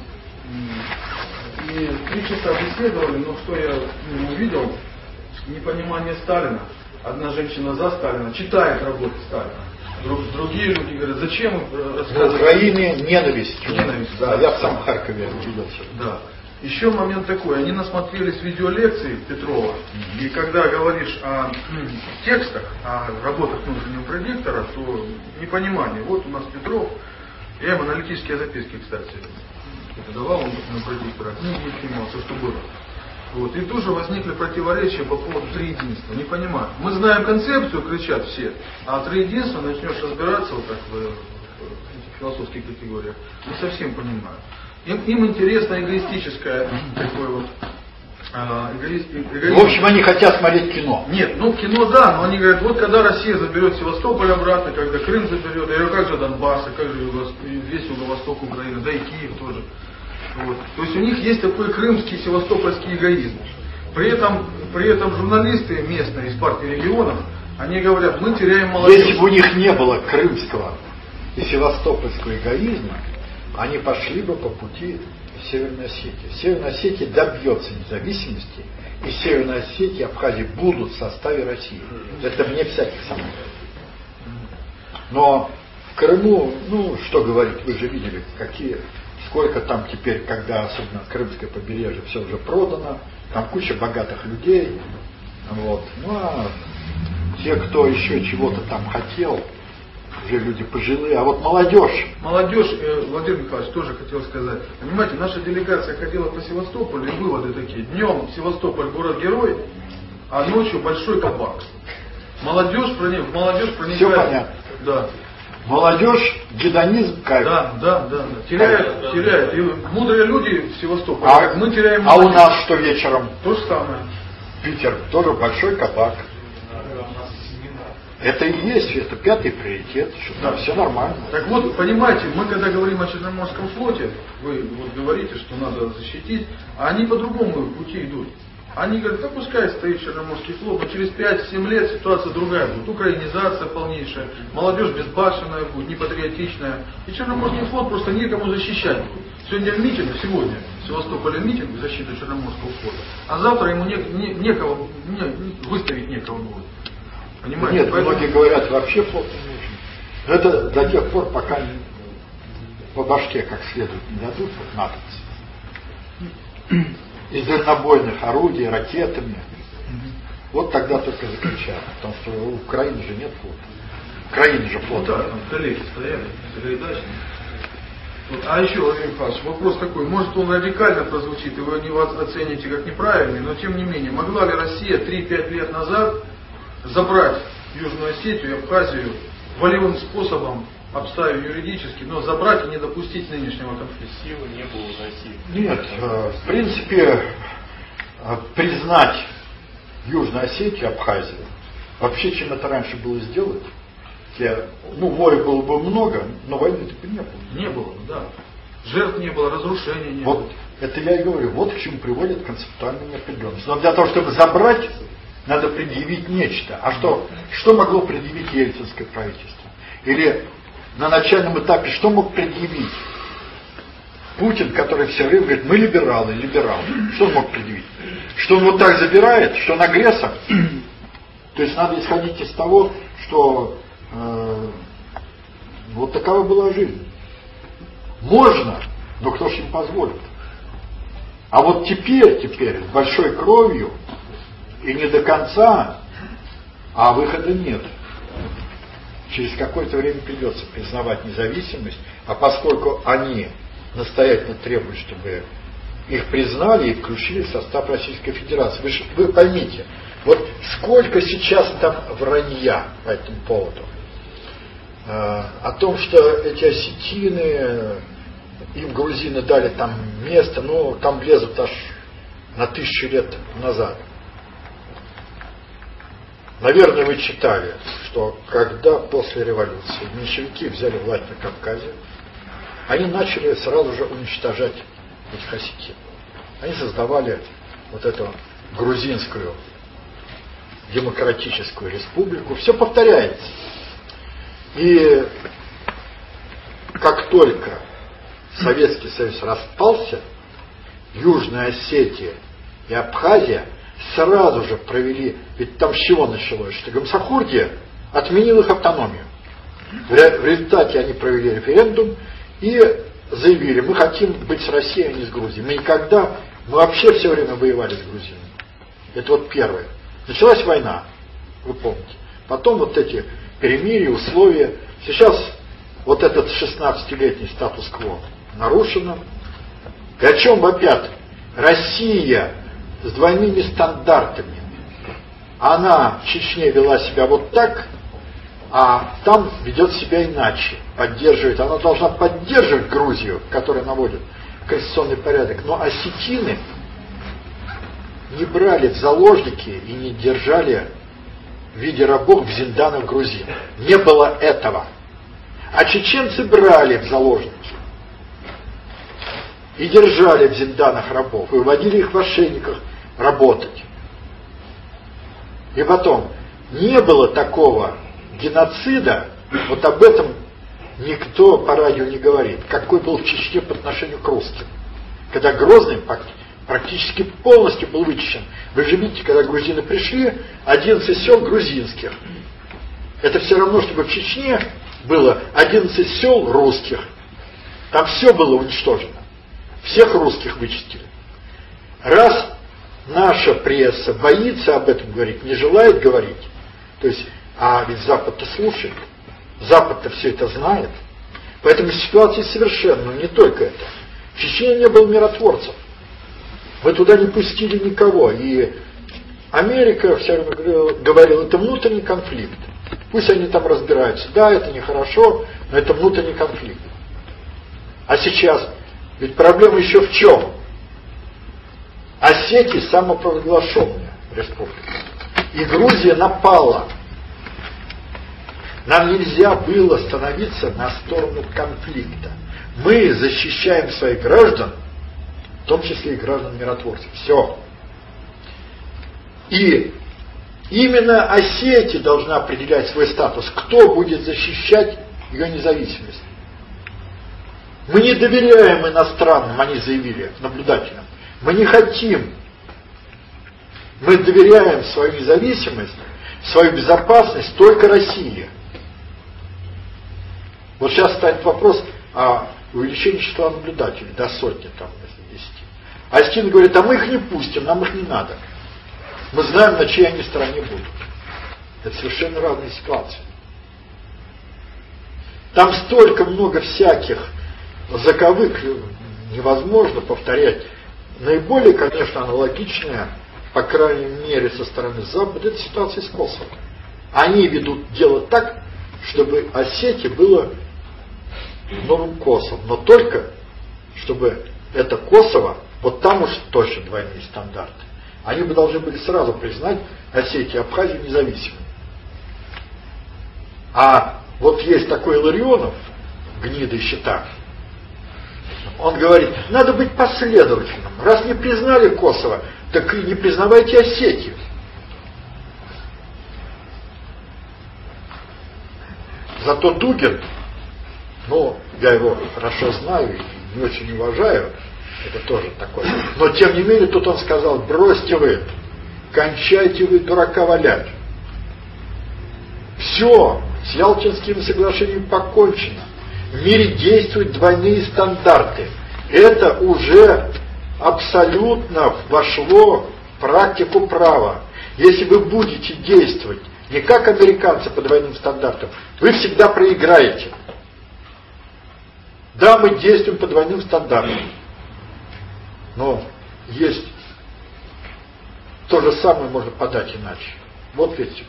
И три часа беседовали, но что я ну, увидел, непонимание Сталина. Одна женщина за Сталина читает работы Сталина. Друг, другие люди говорят, зачем рассказывать? В Украине ненависть. Ненависть, да. Я в самом Харькове убедился. Да. Еще момент такой, они насмотрелись видеолекций Петрова, и когда говоришь о текстах, о работах внутреннего предиктора, то непонимание. Вот у нас Петров, я им аналитические записки, кстати, давал на предиктора, книги снимал, все что было. Вот. И тоже возникли противоречия по поводу триединства. Не понимаю. Мы знаем концепцию, кричат все, а триединство начнешь разбираться вот так в, философских категориях. Не совсем понимаю. Им, им интересно эгоистическое такое вот. В общем, они хотят смотреть кино. Нет, ну кино да, но они говорят, вот когда Россия заберет Севастополь обратно, когда Крым заберет, я говорю, как же Донбасс, а как же весь юго-восток Украины, да и Киев тоже. Вот. То есть у них есть такой крымский севастопольский эгоизм. При этом, при этом журналисты местные из партии регионов, они говорят, мы теряем молодежь. Если бы у них не было крымского и севастопольского эгоизма, они пошли бы по пути Северной Осетии. Северная Осетия добьется независимости, и Северная Осетия и Абхазия будут в составе России. Это мне всяких сомнений. Но в Крыму, ну, что говорить, вы же видели, какие сколько там теперь, когда особенно Крымское побережье все уже продано, там куча богатых людей, вот. Ну а те, кто еще чего-то там хотел, уже люди пожилые, а вот молодежь. Молодежь, э, Владимир Николаевич, тоже хотел сказать. Понимаете, наша делегация ходила по Севастополю, и выводы такие. Днем Севастополь город-герой, а ночью большой кабак. Молодежь, проник, молодежь проникает. Все понятно. Да. Молодежь, гедонизм, кайф. Да, да, да. да. Теряет, да, теряет. И мудрые люди в Севастополе, а, мы теряем А у нас что вечером? То же самое. Питер тоже большой кабак. Это и есть, это пятый приоритет, что да. все нормально. Так вот, понимаете, мы когда говорим о Черноморском флоте, вы вот говорите, что надо защитить, а они по другому пути идут. Они говорят, да пускай стоит Черноморский флот, но через 5-7 лет ситуация другая будет. Украинизация полнейшая, молодежь безбашенная будет, непатриотичная. И Черноморский флот просто некому защищать будет. Сегодня митинг, сегодня в Севастополе митинг в защиту Черноморского флота, а завтра ему не, не, некого, не, выставить некого будет. Понимаете? Нет, Поэтому... многие говорят, вообще флот не нужен. Это до тех пор, пока по башке как следует не дадут, вот натовцы. Из дальнобойных орудий, ракетами. Вот тогда только закричат. Потому что у Украины же нет флота. В Украине же флот. Ну, да, там коллеги стояли, передачи. Вот. А еще, Владимир Михайлович, вопрос такой, может он радикально прозвучит, и вы его оцените как неправильный, но тем не менее, могла ли Россия 3-5 лет назад забрать Южную Осетию и Абхазию волевым способом, обставив юридически, но забрать и не допустить нынешнего конфликта. Силы не было в России. Нет, э, в принципе, э, признать Южную Осетию, Абхазию, вообще, чем это раньше было сделать, те, ну, воли было бы много, но войны-то не было. Не было, да. Жертв не было, разрушений не вот, было. Это я и говорю, вот к чему приводит концептуальная неопределенность. Но для того, чтобы забрать надо предъявить нечто. А что, что могло предъявить ельцинское правительство? Или на начальном этапе что мог предъявить? Путин, который все время говорит, мы либералы, либералы. Что он мог предъявить? Что он вот так забирает, что он агрессор? То есть надо исходить из того, что э, вот такова была жизнь. Можно, но кто ж им позволит? А вот теперь, теперь, с большой кровью, и не до конца, а выхода нет. Через какое-то время придется признавать независимость, а поскольку они настоятельно требуют, чтобы их признали и включили в состав Российской Федерации. Вы, вы поймите, вот сколько сейчас там вранья по этому поводу. Э, о том, что эти осетины, им грузины дали там место, ну там лезут аж на тысячу лет назад. Наверное, вы читали, что когда после революции меньшевики взяли власть на Кавказе, они начали сразу же уничтожать этих осетин. Они создавали вот эту грузинскую демократическую республику. Все повторяется. И как только Советский Союз распался, Южная Осетия и Абхазия сразу же провели, ведь там с чего началось, что Гамсахурдия отменил их автономию. В результате они провели референдум и заявили, мы хотим быть с Россией, а не с Грузией. Мы никогда, мы вообще все время воевали с Грузией. Это вот первое. Началась война, вы помните. Потом вот эти перемирия, условия. Сейчас вот этот 16-летний статус-кво нарушено. И о чем вопят? Россия с двойными стандартами. Она в Чечне вела себя вот так, а там ведет себя иначе, поддерживает. Она должна поддерживать Грузию, которая наводит конституционный порядок. Но осетины не брали в заложники и не держали в виде рабов в зинданах грузин. Не было этого. А чеченцы брали в заложники и держали в зинданах рабов, и выводили их в ошейниках работать. И потом, не было такого геноцида, вот об этом никто по радио не говорит, какой был в Чечне по отношению к русским. Когда Грозный практически полностью был вычищен. Вы же видите, когда грузины пришли, 11 сел грузинских. Это все равно, чтобы в Чечне было 11 сел русских. Там все было уничтожено. Всех русских вычистили. Раз наша пресса боится об этом говорить, не желает говорить, То есть, а ведь Запад-то слушает, Запад-то все это знает. Поэтому ситуация совершенно не только это. В Чечне не было миротворцев. Мы туда не пустили никого. И Америка все время говорила, это внутренний конфликт. Пусть они там разбираются. Да, это нехорошо, но это внутренний конфликт. А сейчас, ведь проблема еще в чем? Осетия самопровозглашенная республика. И Грузия напала. Нам нельзя было становиться на сторону конфликта. Мы защищаем своих граждан, в том числе и граждан миротворцев. Все. И именно Осетия должна определять свой статус, кто будет защищать ее независимость. Мы не доверяем иностранным, они заявили, наблюдателям. Мы не хотим. Мы доверяем свою независимость, свою безопасность только России. Вот сейчас станет вопрос о увеличении числа наблюдателей до сотни, там, если вести. А Астин говорит, а мы их не пустим, нам их не надо. Мы знаем, на чьей они стороне будут. Это совершенно разные ситуации. Там столько много всяких заковык невозможно повторять. Наиболее, конечно, аналогичная, по крайней мере, со стороны Запада, это ситуация с Косово. Они ведут дело так, чтобы Осетия было новым Косово, но только, чтобы это Косово, вот там уж точно двойные стандарты. Они бы должны были сразу признать Осетию и Абхазию независимыми. А вот есть такой Ларионов, гнида и щита, он говорит, надо быть последовательным. Раз не признали Косово, так и не признавайте Осетию. Зато Дугин, ну, я его хорошо знаю и не очень уважаю, это тоже такое. Но тем не менее, тут он сказал, бросьте вы, кончайте вы дурака валять. Все, с Ялтинским соглашением покончено. В мире действуют двойные стандарты. Это уже абсолютно вошло в практику права. Если вы будете действовать не как американцы по двойным стандартам, вы всегда проиграете. Да, мы действуем по двойным стандартам. Но есть то же самое можно подать иначе. Вот ведь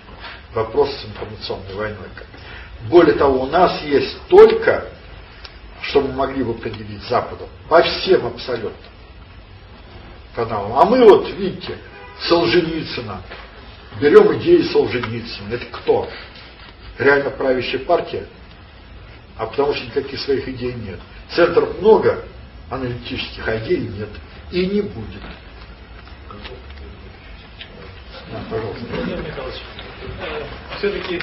вопрос с информационной войной. Более того, у нас есть только, что мы могли бы предъявить Западу, по всем абсолютно каналам. А мы вот, видите, Солженицына, берем идеи Солженицына. Это кто? Реально правящая партия? А потому что никаких своих идей нет. Центров много, аналитических, а идей нет. И не будет. Да, пожалуйста. Все-таки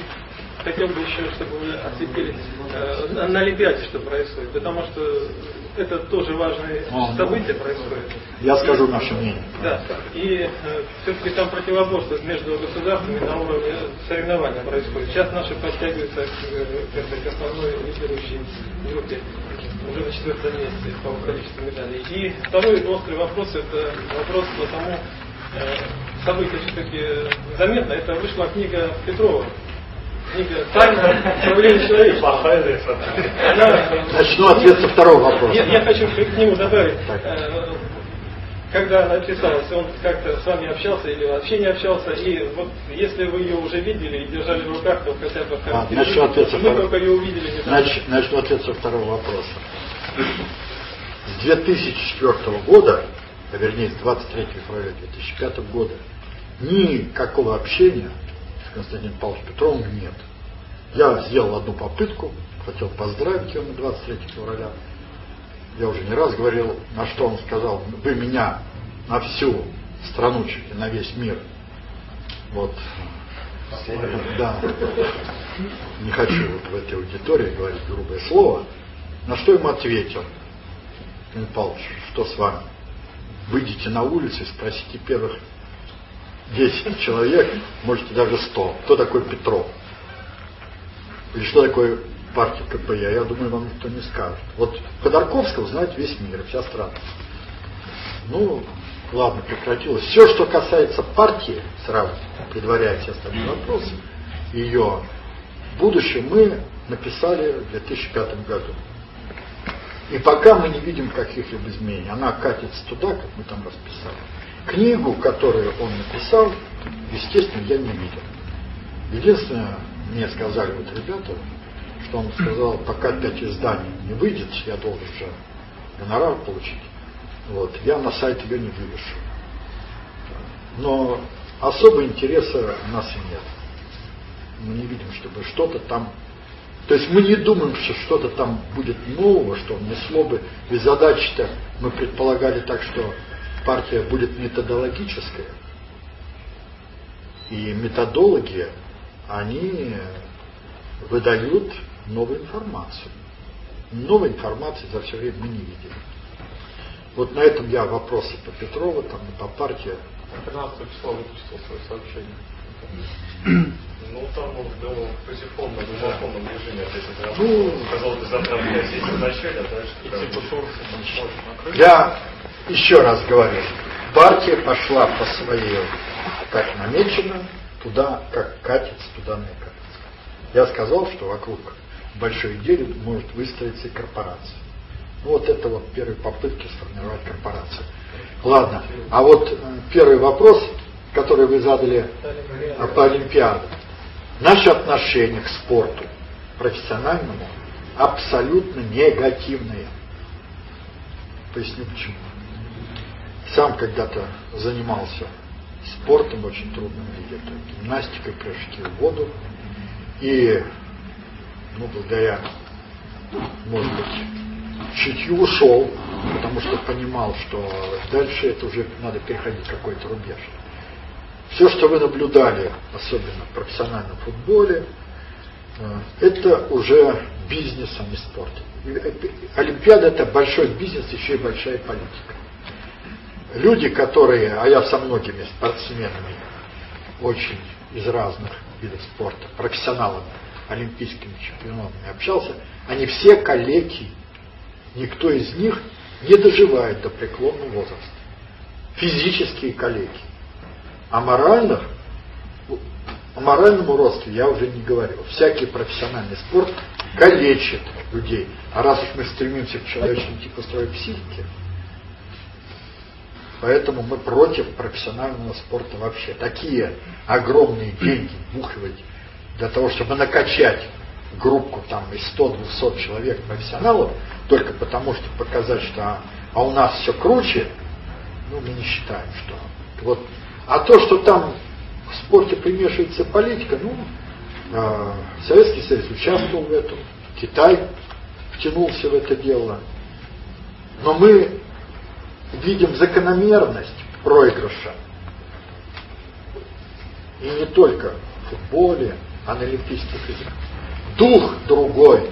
хотел бы еще, чтобы вы осветили э, на, Олимпиаде, что происходит, потому что это тоже важное а, событие происходит. Я скажу наше мнение. Да, и э, все-таки там противоборство между государствами на уровне соревнования происходит. Сейчас наши подтягиваются к, к, к основной лидирующей группе уже на четвертом месте по количеству медалей. И второй острый вопрос, это вопрос по тому, э, событие все-таки заметно, это вышла книга Петрова книга «Тайна управления человечеством». Начну ответ со второго вопроса. Я, я хочу к нему добавить. Э, когда она писалась, он как-то с вами общался или вообще не общался, и вот если вы ее уже видели и держали в руках, то хотя бы а, начну ответ со мы второго. только ее увидели. Не Нач, начну ответ со второго вопроса. С 2004 года, а вернее с 23 февраля 2005 года, никакого общения Константин Павлович Петровым нет. Я сделал одну попытку, хотел поздравить его на 23 февраля. Я уже не раз говорил, на что он сказал, вы меня на всю страну, чуть на весь мир. Вот. Да. Не хочу вот в этой аудитории говорить грубое слово. На что ему ответил? Павлович, что с вами? Выйдите на улицу и спросите первых 10 человек, можете даже 100. Кто такой Петров? Или что такое партия КПЯ? Я думаю, вам никто не скажет. Вот Ходорковского знает весь мир, вся страна. Ну, ладно, прекратилось. Все, что касается партии, сразу предваряя все остальные вопросы, ее будущее мы написали в 2005 году. И пока мы не видим каких-либо изменений, она катится туда, как мы там расписали. Книгу, которую он написал, естественно, я не видел. Единственное, мне сказали вот ребята, что он сказал, пока пять изданий не выйдет, я должен же гонорар получить. Вот, я на сайт ее не вывешу. Но особого интереса у нас и нет. Мы не видим, чтобы что-то там... То есть мы не думаем, что что-то там будет нового, что внесло бы. Ведь задачи-то мы предполагали так, что партия будет методологическая. И методологи, они выдают новую информацию. Новой информации за все время мы не видели. Вот на этом я вопросы по Петрову, там и по партии. 13 числа выпустил свое сообщение. Ну, там он был в патефонном, в умофонном режиме это ну, сказал, ты завтра меня сесть вначале, а дальше идти по курсу. Я еще раз говорю, партия пошла по своей, как намечено, туда, как катится, туда не катится. Я сказал, что вокруг большой идеи может выстроиться и корпорация. Вот это вот первые попытки сформировать корпорацию. Ладно, а вот э, первый вопрос, который вы задали по Олимпиаде. Наше отношение к спорту профессиональному абсолютно негативное. Поясню почему. Сам когда-то занимался спортом очень трудным виде, это гимнастикой, прыжки в воду. И, ну, благодаря, может быть, чутью ушел, потому что понимал, что дальше это уже надо переходить какой-то рубеж. Все, что вы наблюдали, особенно в профессиональном футболе, э, это уже бизнес, а не спорт. Э, Олимпиада это большой бизнес, еще и большая политика. Люди, которые, а я со многими спортсменами, очень из разных видов спорта, профессионалами, олимпийскими чемпионами общался, они все коллеги, никто из них не доживает до преклонного возраста. Физические коллеги. О моральных, о моральном росте я уже не говорил. Всякий профессиональный спорт калечит людей. А раз уж мы стремимся к человеческому типу строя психики, поэтому мы против профессионального спорта вообще. Такие огромные деньги бухивать для того, чтобы накачать группу там из 100-200 человек профессионалов, только потому, что показать, что а, а у нас все круче, ну, мы не считаем, что вот а то, что там в спорте примешивается политика, ну, э, Советский Союз участвовал в этом, Китай втянулся в это дело. Но мы видим закономерность проигрыша. И не только в футболе, а на Олимпийских играх. Дух другой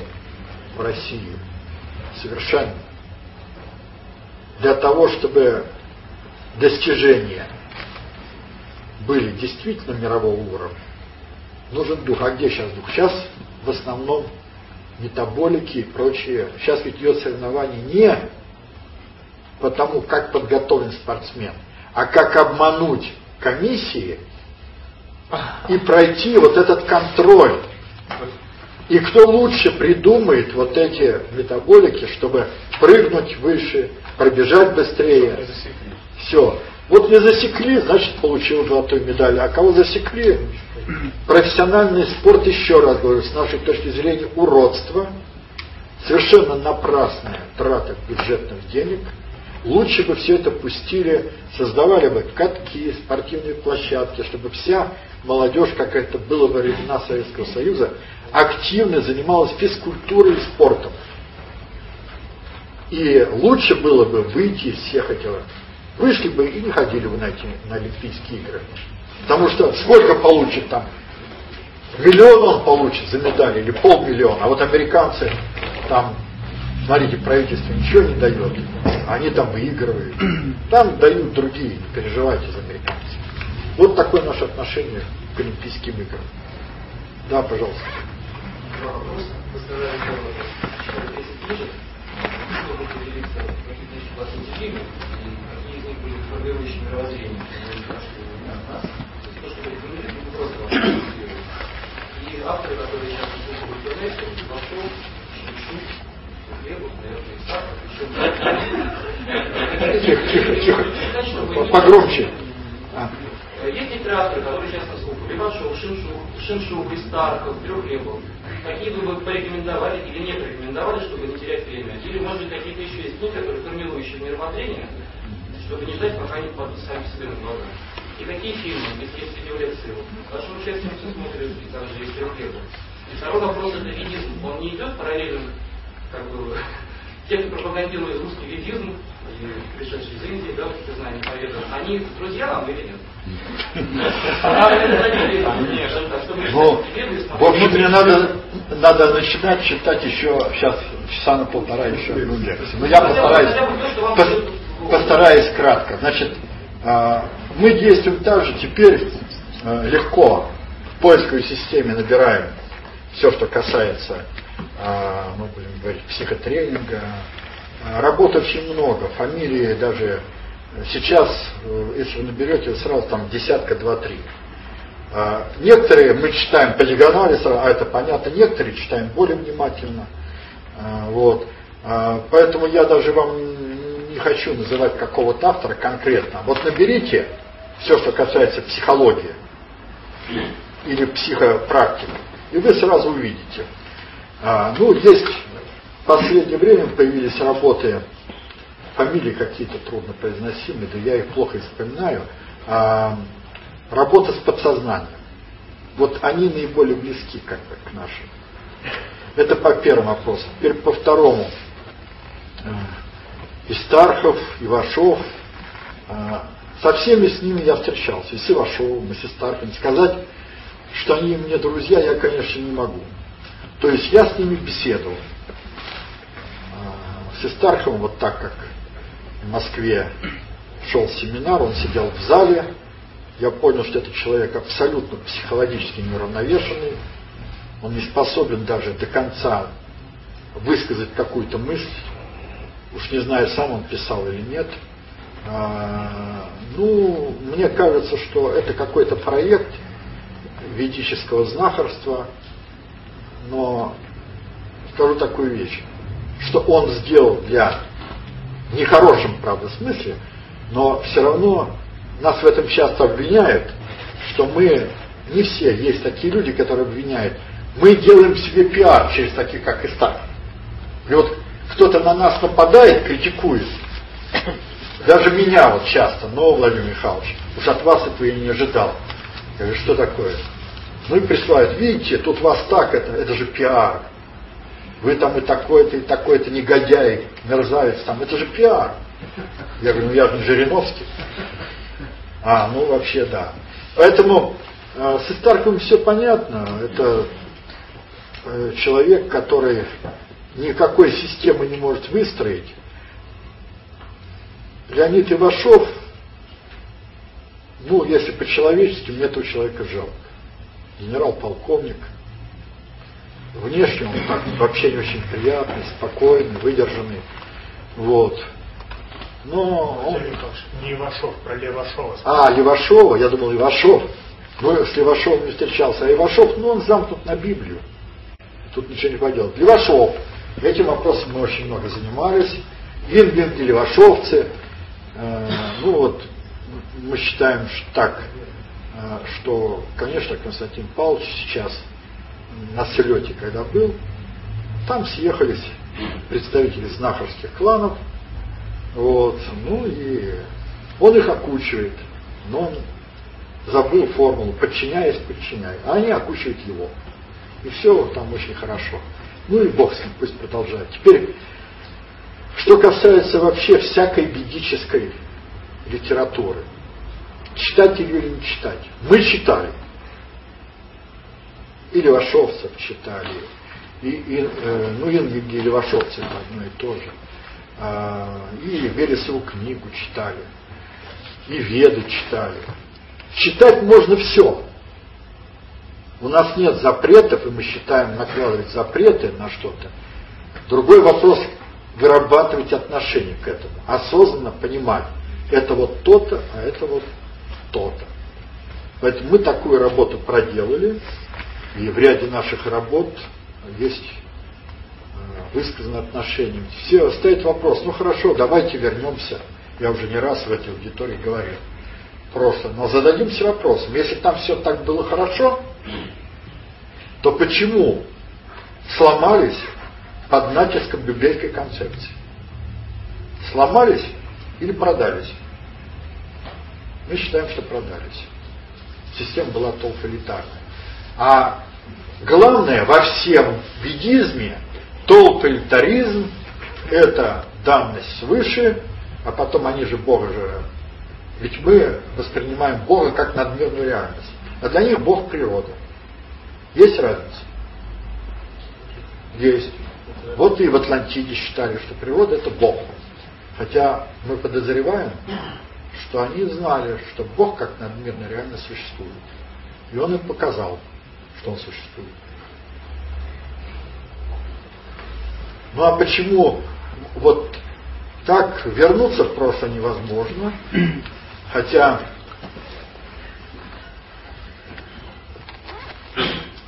в России. Совершенно. Для того, чтобы достижения были действительно мирового уровня, нужен дух. А где сейчас дух? Сейчас в основном метаболики и прочие. Сейчас ведь идет соревнование не потому, как подготовлен спортсмен, а как обмануть комиссии и пройти вот этот контроль. И кто лучше придумает вот эти метаболики, чтобы прыгнуть выше, пробежать быстрее. Все. Вот не засекли, значит получил золотую медаль. А кого засекли? Профессиональный спорт, еще раз говорю, с нашей точки зрения, уродство, совершенно напрасная трата бюджетных денег. Лучше бы все это пустили, создавали бы катки, спортивные площадки, чтобы вся молодежь, как это было во времена Советского Союза, активно занималась физкультурой и спортом. И лучше было бы выйти из всех этих вышли бы и не ходили бы на эти на Олимпийские игры. Потому что сколько получит там? Миллион он получит за медаль или полмиллиона. А вот американцы там, смотрите, правительство ничего не дает, они там выигрывают. Там дают другие, не переживайте за американцев. Вот такое наше отношение к Олимпийским играм. Да, пожалуйста. Вопрос. Вы авторы, которые сейчас в Донецке, вошел Тихо, тихо, тихо. Погромче. Есть литераторы, которые сейчас слуху. Левашов, Шиншук, Истарков, Трехлебов. Какие бы вы порекомендовали или не порекомендовали, чтобы не терять время? Или, может быть, какие-то еще есть книги, которые формирующие мировоззрение, чтобы не ждать, пока они падут сами себе на глаза? И какие фильмы, если есть видеолекции? Вашим участием все смотрят, там же есть Трехлебов. И второй вопрос – это видизм. Он не идет параллельно как бы, те, кто пропагандирует русский ведизм, пришедшие из Индии, да, какие-то знания поведают, они друзья вам или нет? В общем, мне надо, надо начинать читать еще сейчас часа на полтора еще одну лекцию. Но я постараюсь, постараюсь кратко. Значит, а, мы действуем так же, теперь а, легко в поисковой системе набираем все, что касается, мы будем говорить, психотренинга. Работы очень много, фамилии даже Сейчас, э, если вы наберете, сразу там десятка, два-три. А, некоторые мы читаем полигонализ, а это понятно, некоторые читаем более внимательно. А, вот. А, поэтому я даже вам не хочу называть какого-то автора конкретно. Вот наберите все, что касается психологии или психопрактики, и вы сразу увидите. Ну, есть в последнее время появились работы фамилии какие-то трудно произносимые, да я их плохо вспоминаю, а, работа с подсознанием. Вот они наиболее близки как бы к нашим. Это по первому вопросу. Теперь по второму. Э, Истархов, Ивашов. Э, со всеми с ними я встречался. И с Ивашовым, и с Истарховым. Сказать, что они мне друзья, я, конечно, не могу. То есть я с ними беседовал. Э, с Истарховым вот так, как в Москве шел семинар, он сидел в зале, я понял, что этот человек абсолютно психологически неуравновешенный, он не способен даже до конца высказать какую-то мысль, уж не знаю, сам он писал или нет. А, ну, мне кажется, что это какой-то проект ведического знахарства, но скажу такую вещь, что он сделал для нехорошем, правда, смысле, но все равно нас в этом часто обвиняют, что мы, не все, есть такие люди, которые обвиняют, мы делаем себе пиар через таких, как Истав. И вот кто-то на нас нападает, критикует, даже меня вот часто, но, Владимир Михайлович, уж от вас этого я не ожидал. Я говорю, что такое? Ну и присылают, видите, тут вас так, это, это же пиар вы там и такой-то, и такой-то негодяй, мерзавец там, это же пиар. Я говорю, ну я же не Жириновский. А, ну вообще да. Поэтому э, с Истарковым все понятно. Это э, человек, который никакой системы не может выстроить. Леонид Ивашов, ну, если по-человечески, мне этого человека жалко. Генерал-полковник – Внешне он так, вообще не очень приятный, спокойный, выдержанный. Вот. Но он... Не Ивашов, про Левашова. А, Левашова, я думал Ивашов. Ну, с Левашовым не встречался. А Ивашов, ну, он замкнут на Библию. Тут ничего не поделать. Левашов. Этим вопросом мы очень много занимались. Вингвинги, Левашовцы. Э, ну вот, мы считаем что так, что, конечно, Константин Павлович сейчас на слете, когда был, там съехались представители знахарских кланов, вот, ну и он их окучивает, но он забыл формулу «подчиняясь, подчиняй», а они окучивают его. И все там очень хорошо. Ну и бог с ним, пусть продолжает. Теперь, что касается вообще всякой ведической литературы, читать или не читать. Мы читали и левашовцев читали, и, и э, ну, Ингельги и левашовцы это одно и то же. А, и Вересову книгу читали, и Веды читали. Читать можно все. У нас нет запретов, и мы считаем накладывать запреты на что-то. Другой вопрос – вырабатывать отношение к этому. Осознанно понимать, это вот то-то, а это вот то-то. Поэтому мы такую работу проделали, и в ряде наших работ есть э, высказано отношение. Все стоит вопрос, ну хорошо, давайте вернемся. Я уже не раз в этой аудитории говорил. прошлое, но зададимся вопросом, если там все так было хорошо, то почему сломались под натиском библейской концепции? Сломались или продались? Мы считаем, что продались. Система была толфалитарная. А главное во всем ведизме толфалитаризм – это данность свыше, а потом они же Бога же... Ведь мы воспринимаем Бога как надмирную реальность. А для них Бог природа. Есть разница? Есть. Вот и в Атлантиде считали, что природа это Бог. Хотя мы подозреваем, что они знали, что Бог как надмирно реально существует. И Он им показал, что Он существует. Ну а почему вот так вернуться в прошлое невозможно, хотя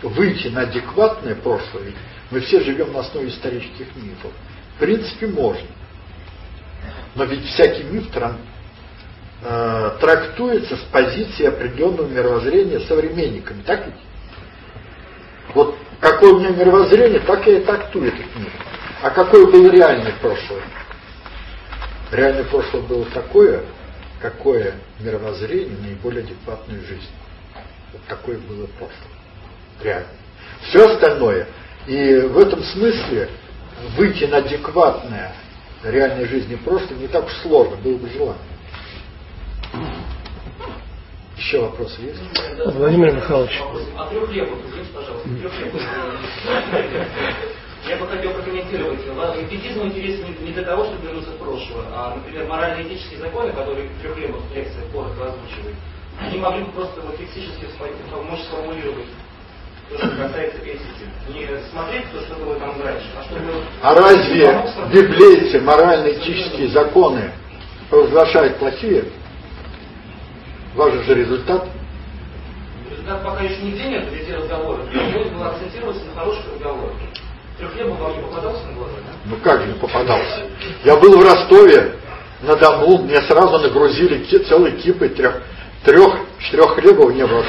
выйти на адекватное прошлое, мы все живем на основе исторических мифов. В принципе, можно. Но ведь всякий миф э, трактуется с позиции определенного мировоззрения современниками, так ведь? Вот какое у меня мировоззрение, так я и трактую этот мир. А какое было реальное прошлое? Реальное прошлое было такое, какое мировоззрение наиболее адекватную жизнь. Вот такое было прошлое. Реально. Все остальное. И в этом смысле выйти на адекватное реальной жизни прошлое не так уж сложно, было бы желание. Еще вопросы есть? Владимир Михайлович. О трех лепах, извините, пожалуйста. Я бы хотел прокомментировать. Эпитизм интересен не для того, чтобы вернуться в прошлое, а, например, морально-этические законы, которые в трех лепах в лекциях коротко озвучивают, они могли бы просто вот лексически помочь сформулировать то, что касается этики. Не смотреть то, что было там раньше, а чтобы... А разве библейцы морально-этические законы провозглашают плохие? Важен же результат. Результат пока еще нигде нет, везде разговоры. Будет было акцентироваться на хороших разговорах. Трехлебов вам не попадался на глаза, да? Ну как же не попадался? Я был в Ростове на Дону, мне сразу нагрузили целый кипы трех, трех, четырех хлебов не было.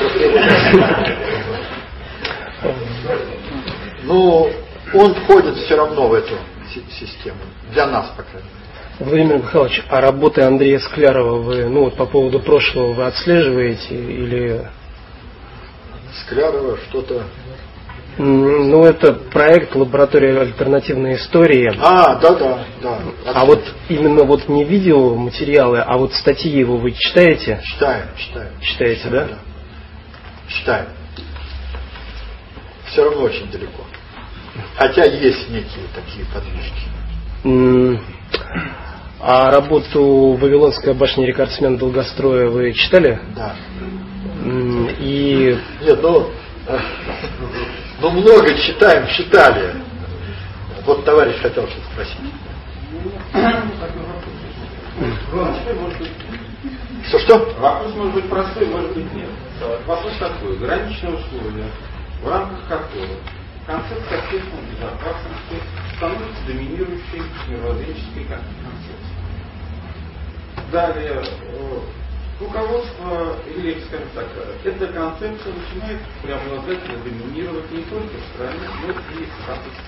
Ну, он входит все равно в эту си- систему. Для нас, по крайней мере. Владимир Михайлович, а работы Андрея Склярова вы, ну вот по поводу прошлого вы отслеживаете или... Склярова что-то... Ну, это проект лаборатории альтернативной истории. А, да, да, да. А вот именно вот не видеоматериалы, а вот статьи его вы читаете? Читаем, читаем. Читаете, да? Читаем. Все равно очень далеко. Хотя есть некие такие подвижки. А работу «Вавилонская башня рекордсмен долгостроя» вы читали? Да. И Нет, ну, ну много читаем, читали. Вот товарищ хотел что-то спросить. Что что? Вопрос может быть простой, может быть нет. Вопрос такой. Граничные условия, в рамках которых концепция общественной безопасности становится доминирующей мировоззренческой концепцией. Далее, э, руководство, или, скажем так, эта концепция начинает преобладать и доминировать не только в стране, но и в статусе.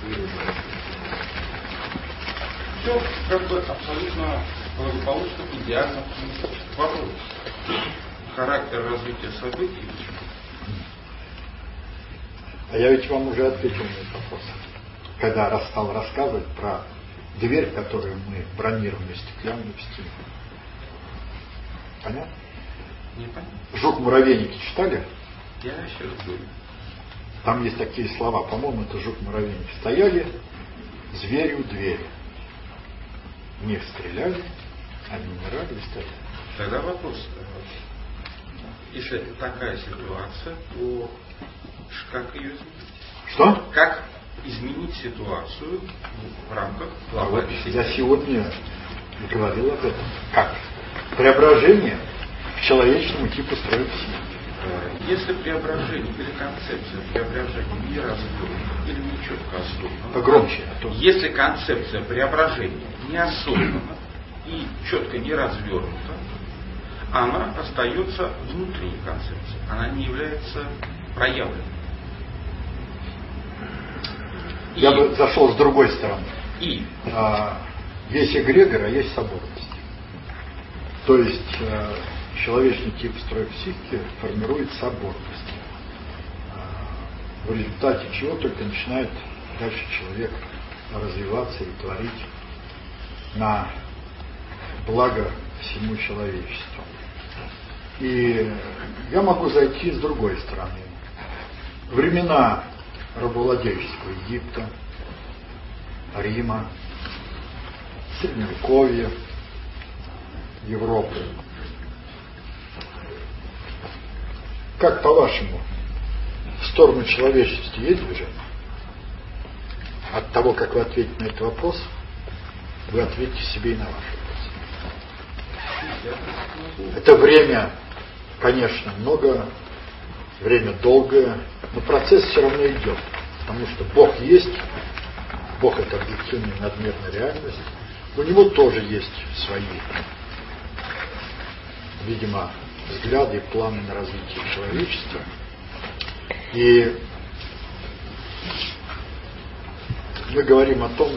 Все как бы абсолютно благополучно, идеально. Вопрос. Характер развития событий. А я ведь вам уже ответил на этот вопрос. Когда раз стал рассказывать про дверь, которую мы бронировали стеклянную в стену. Понятно? Непонятно. Жук-муравейники читали? Я еще раз говорю. Там есть такие слова, по-моему, это жук-муравейники. Стояли звери у двери. В них стреляли, они умирали и стояли. Тогда вопрос. Если это такая ситуация, то как ее изменить? Что? Как изменить ситуацию в рамках А вот глобальной я сегодня говорил об этом. Как? Преображение к человечному типу строит силы. Э, Если преображение или концепция преображения не развернута или не четко осознана, Погромче, а то- если концепция преображения не осознана и четко не развернута, она остается внутри концепции, она не является проявленной. Я бы зашел с другой стороны. И а, есть эгрегор, а есть соборность. То есть э, человечный тип строя психики формирует соборность. А, в результате чего только начинает дальше человек развиваться и творить на благо всему человечеству. И я могу зайти с другой стороны. Времена рабовладельческого Египта, Рима, Средневековья, Европы. Как по-вашему, в сторону человечности есть движение? От того, как вы ответите на этот вопрос, вы ответите себе и на ваш вопрос. Это время, конечно, много, время долгое, но процесс все равно идет. Потому что Бог есть, Бог это объективная надмерная реальность, у него тоже есть свои, видимо, взгляды и планы на развитие человечества. И мы говорим о том,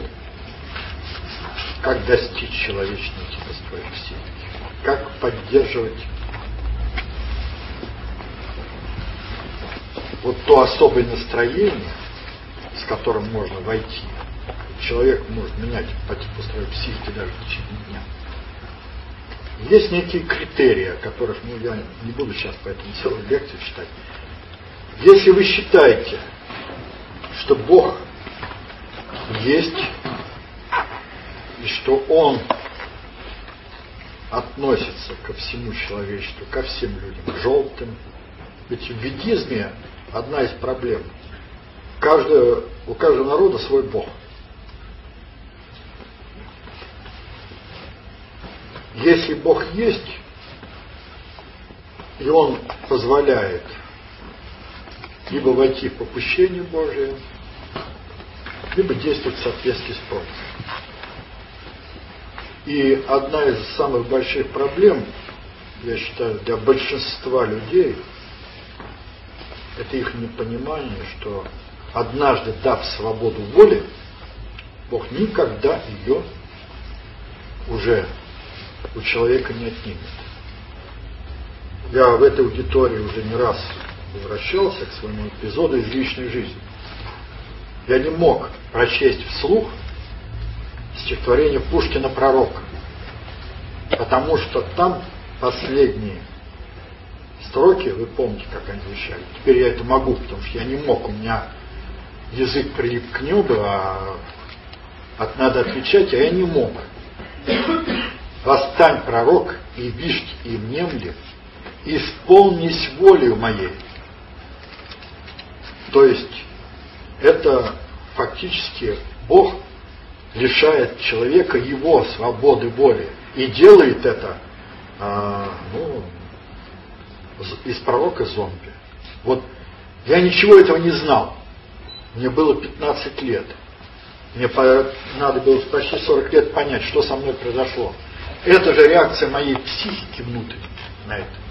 как достичь человечного типа строя психики, как поддерживать вот то особое настроение, с которым можно войти. Человек может менять по типу строя психики даже в течение дня. Есть некие критерии, о которых ну, я не буду сейчас по этому целую лекцию читать. Если вы считаете, что Бог есть, и что Он относится ко всему человечеству, ко всем людям, желтым. Ведь в ведизме одна из проблем. Каждое, у каждого народа свой Бог. Если Бог есть, и Он позволяет либо войти в попущение Божие, либо действовать в соответствии с промыслом. И одна из самых больших проблем, я считаю, для большинства людей, это их непонимание, что однажды дав свободу воли, Бог никогда ее уже у человека не отнимет. Я в этой аудитории уже не раз возвращался к своему эпизоду из личной жизни. Я не мог прочесть вслух стихотворение Пушкина «Пророк», потому что там последние строки, вы помните, как они звучали. Теперь я это могу, потому что я не мог, у меня язык прилип к небу, а от надо отвечать, а я не мог. Восстань, пророк, и вишь, и внемли, исполнись волею моей. То есть это фактически Бог лишает человека его свободы воли и делает это а, ну, из пророка зомби. Вот я ничего этого не знал. Мне было 15 лет. Мне надо было почти 40 лет понять, что со мной произошло. Это же реакция моей психики внутренней на это.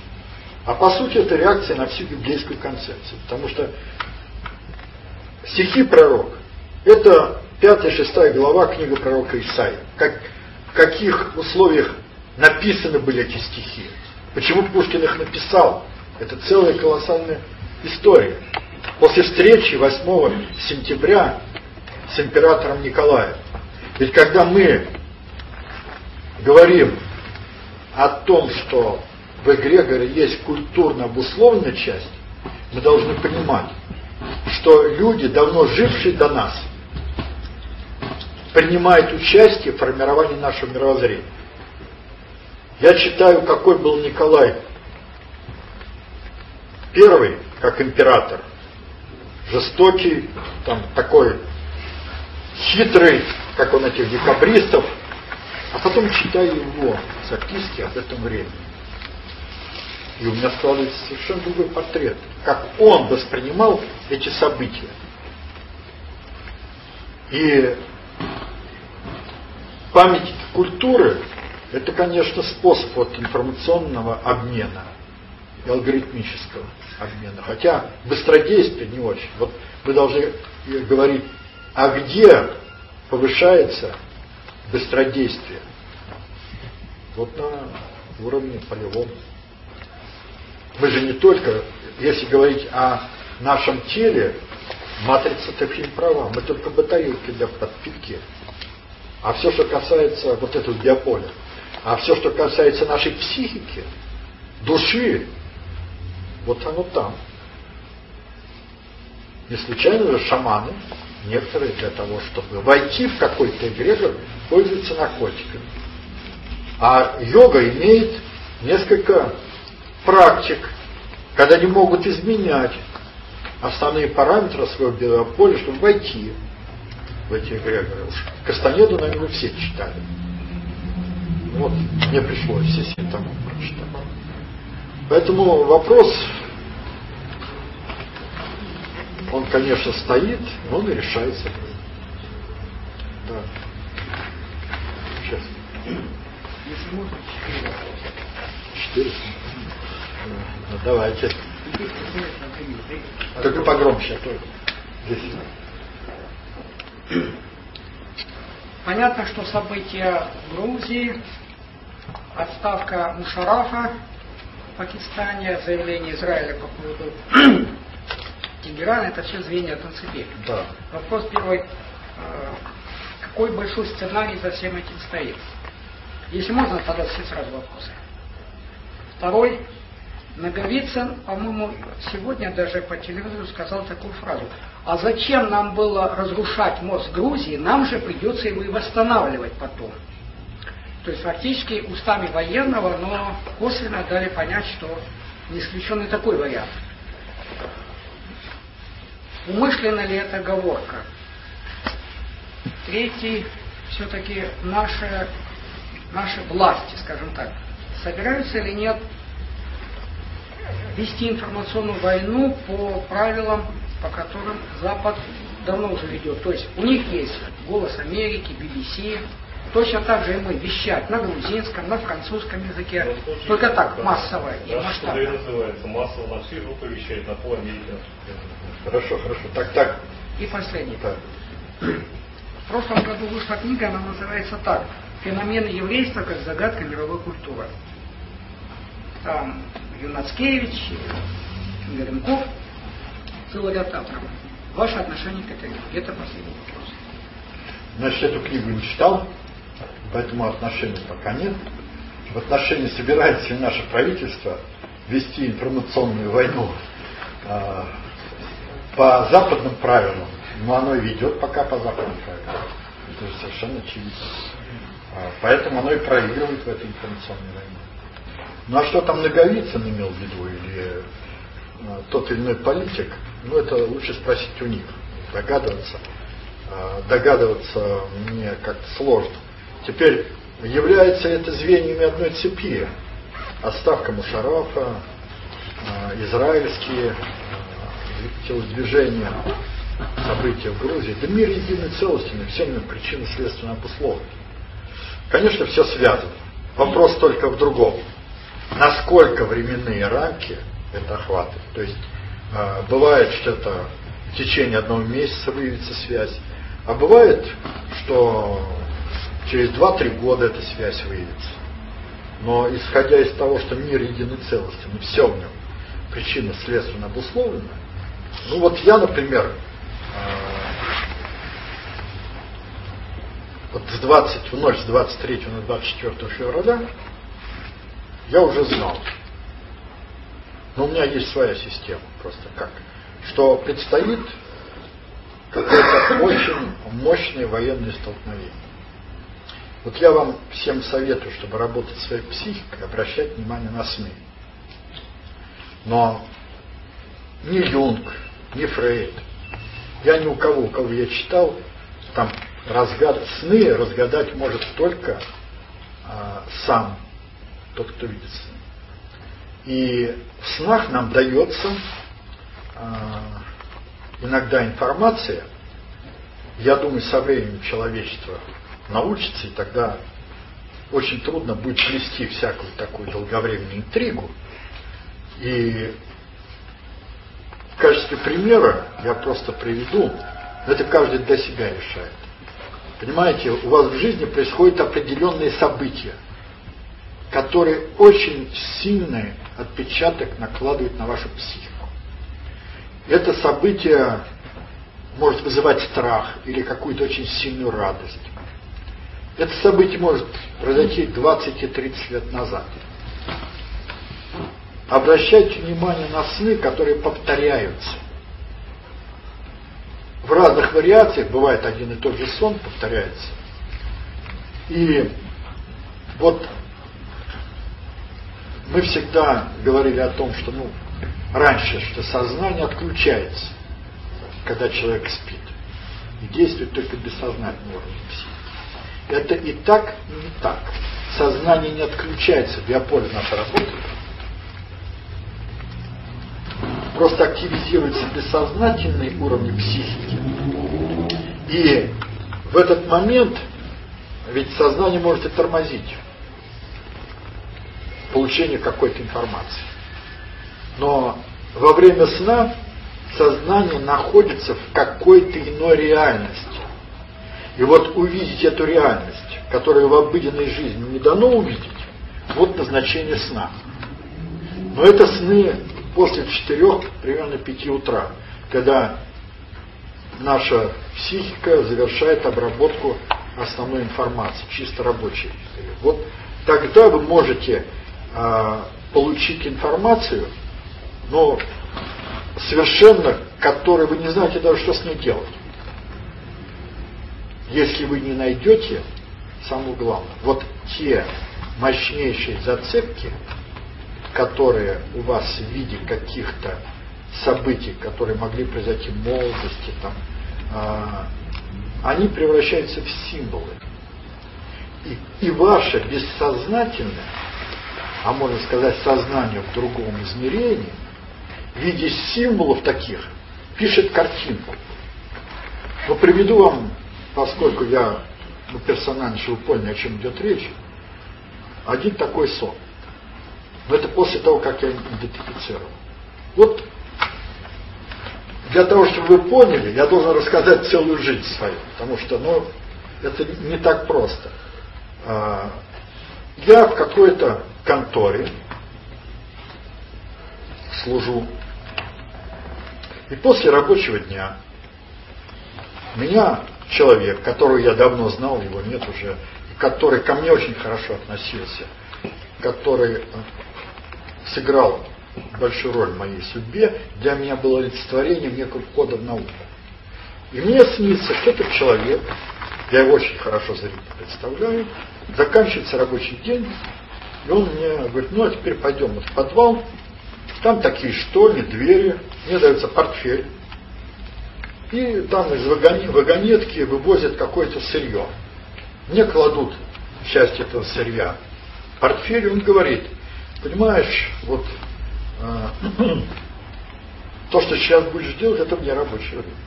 А по сути это реакция на всю библейскую концепцию. Потому что стихи пророк – это пятая, шестая глава книга пророка Исаия. Как, в каких условиях написаны были эти стихи. Почему Пушкин их написал? Это целая колоссальная история. После встречи 8 сентября с императором Николаем. Ведь когда мы говорим о том, что в эгрегоре есть культурно обусловленная часть, мы должны понимать, что люди, давно жившие до нас, принимают участие в формировании нашего мировоззрения. Я читаю, какой был Николай Первый, как император, жестокий, там такой хитрый, как он этих декабристов, а потом читаю его записки об этом времени. И у меня складывается совершенно другой портрет, как он воспринимал эти события. И память культуры Это, конечно, способ вот информационного обмена и алгоритмического обмена. Хотя быстродействие не очень. Вот вы должны говорить, а где повышается быстродействие? Вот на уровне полевом. Мы же не только, если говорить о нашем теле, матрица Тефим права, мы только батарейки для подпитки. А все, что касается вот этого биополя, а все, что касается нашей психики, души, вот оно там. Не случайно же шаманы, некоторые для того, чтобы войти в какой-то эгрегор, пользуются наркотиками. А йога имеет несколько практик, когда они могут изменять основные параметры своего биополя, чтобы войти в эти эгрегоры. Уж Кастанеду, наверное, все читали. Вот, мне пришлось все семь томов прочитать. Поэтому вопрос, он, конечно, стоит, но он и решается. Да. Сейчас. Если можно, четыре вопроса. Четыре? Ну, давайте. Только погромче, а здесь. Понятно, что события в Грузии, отставка Мушарафа в Пакистане, заявление Израиля по поводу Тегерана, это все звенья на цепи. Да. Вопрос первый, э, какой большой сценарий за всем этим стоит? Если можно, тогда все сразу вопросы. Второй, Наговицын, по-моему, сегодня даже по телевизору сказал такую фразу. А зачем нам было разрушать мост Грузии, нам же придется его и восстанавливать потом. То есть фактически устами военного, но косвенно дали понять, что не исключен и такой вариант. Умышленно ли это оговорка? Третий, все-таки наши, наши власти, скажем так, собираются или нет вести информационную войну по правилам, по которым Запад давно уже ведет. То есть у них есть голос Америки, BBC, точно так же и мы вещать на грузинском, на французском языке, Ну, только так, массово Да, что да и масштабно. называется. Массово на все группы вещает, на пол Америки. Хорошо, хорошо. Так, так. И последний. так. В прошлом году вышла книга, она называется так «Феномены еврейства как загадка мировой культуры». Там Юнацкевич, Геренков, целый ряд авторов. Ваше отношение к этой книге? Это последний вопрос. Значит, эту книгу не читал, поэтому отношений пока нет. В отношении, собирается ли наше правительство вести информационную войну а, по западным правилам, но оно и ведет пока по западным правилам. Это же совершенно очевидно. А, поэтому оно и проигрывает в этой информационной войне. Ну а что там Наговицын имел в виду, или а, тот или иной политик, ну это лучше спросить у них, догадываться. Догадываться мне как-то сложно. Теперь, является это звеньями одной цепи. Отставка Мушарафа, а, израильские а, телодвижения, события в Грузии. Да мир единый целостный, все именно причинно-следственно обусловлено. Конечно, все связано. Вопрос только в другом. Насколько временные рамки это охватывает. То есть э, бывает, что это в течение одного месяца выявится связь, а бывает, что через 2-3 года эта связь выявится. Но исходя из того, что мир единый целостный, все в нем причинно-следственно обусловлено, ну вот я, например, э, вот с 20, в ночь с 23 на 24 февраля я уже знал. Но у меня есть своя система, просто как. Что предстоит какое-то очень мощное военное столкновение. Вот я вам всем советую, чтобы работать своей психикой, обращать внимание на сны. Но ни Юнг, ни Фрейд, я ни у кого, у кого я читал, там разгад... сны разгадать может только а, сам тот, кто видит сны. И в снах нам дается а, иногда информация, я думаю, со временем человечество научится, и тогда очень трудно будет плести всякую такую долговременную интригу. И в качестве примера я просто приведу, это каждый для себя решает. Понимаете, у вас в жизни происходят определенные события, которые очень сильный отпечаток накладывают на вашу психику. Это событие может вызывать страх или какую-то очень сильную радость. Это событие может произойти 20 и 30 лет назад. Обращайте внимание на сны, которые повторяются. В разных вариациях бывает один и тот же сон, повторяется. И вот мы всегда говорили о том, что ну, раньше, что сознание отключается, когда человек спит. И действует только бессознательном уровне психики. Это и так, и не так. Сознание не отключается, биополе наше работает. Просто активизируется бессознательный уровень психики. И в этот момент ведь сознание может и тормозить получение какой-то информации. Но во время сна сознание находится в какой-то иной реальности. И вот увидеть эту реальность, которую в обыденной жизни не дано увидеть, вот назначение сна. Но это сны после четырех, примерно пяти утра, когда наша психика завершает обработку основной информации, чисто рабочей. Вот тогда вы можете э, получить информацию, но совершенно, которой вы не знаете даже, что с ней делать если вы не найдете самое главное, вот те мощнейшие зацепки, которые у вас в виде каких-то событий, которые могли произойти в молодости, там, э, они превращаются в символы. И, и ваше бессознательное, а можно сказать сознание в другом измерении, в виде символов таких, пишет картинку. Но приведу вам поскольку я ну, персонально, чтобы вы поняли, о чем идет речь, один такой сон. Но это после того, как я идентифицировал. Вот для того, чтобы вы поняли, я должен рассказать целую жизнь свою, потому что, ну, это не так просто. А, я в какой-то конторе служу, и после рабочего дня меня человек, которого я давно знал, его нет уже, который ко мне очень хорошо относился, который э, сыграл большую роль в моей судьбе, для меня было олицетворением некого входа в науку. И мне снится, что этот человек, я его очень хорошо зрительно представляю, заканчивается рабочий день, и он мне говорит, ну а теперь пойдем в подвал, там такие штольни, двери, мне дается портфель, и там из вагонетки вывозят какое-то сырье. Мне кладут часть этого сырья. Портфель, он говорит, понимаешь, вот э, то, что сейчас будешь делать, это мне рабочее время.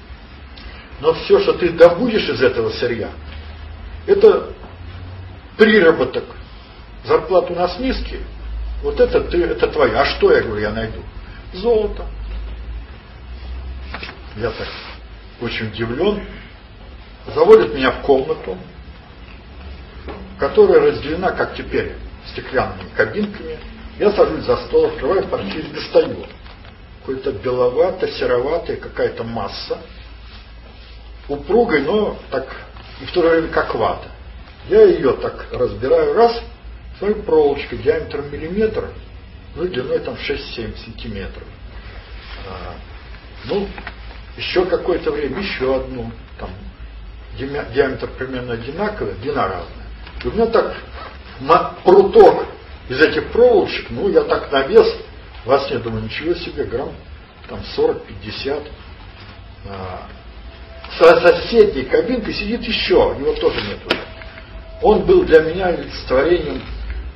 Но все, что ты добудешь из этого сырья, это приработок. Зарплата у нас низкие, вот это ты, это твое. А что, я говорю, я найду? Золото. Я так очень удивлен, заводит меня в комнату, которая разделена, как теперь, стеклянными кабинками. Я сажусь за стол, открываю портфель, достаю. Какой-то беловато-сероватая какая-то масса, упругой, но так и в то же время как вата. Я ее так разбираю, раз, смотрю, проволочка диаметром миллиметр, ну и длиной там 6-7 сантиметров. А, ну, еще какое-то время еще одну, там, диаметр примерно одинаковый, длина разная. И у меня так пруток из этих проволочек, ну, я так на вес, вас не думаю, ничего себе, грамм, там, 40-50. А, со соседней кабинкой сидит еще, его тоже нет уже. Он был для меня олицетворением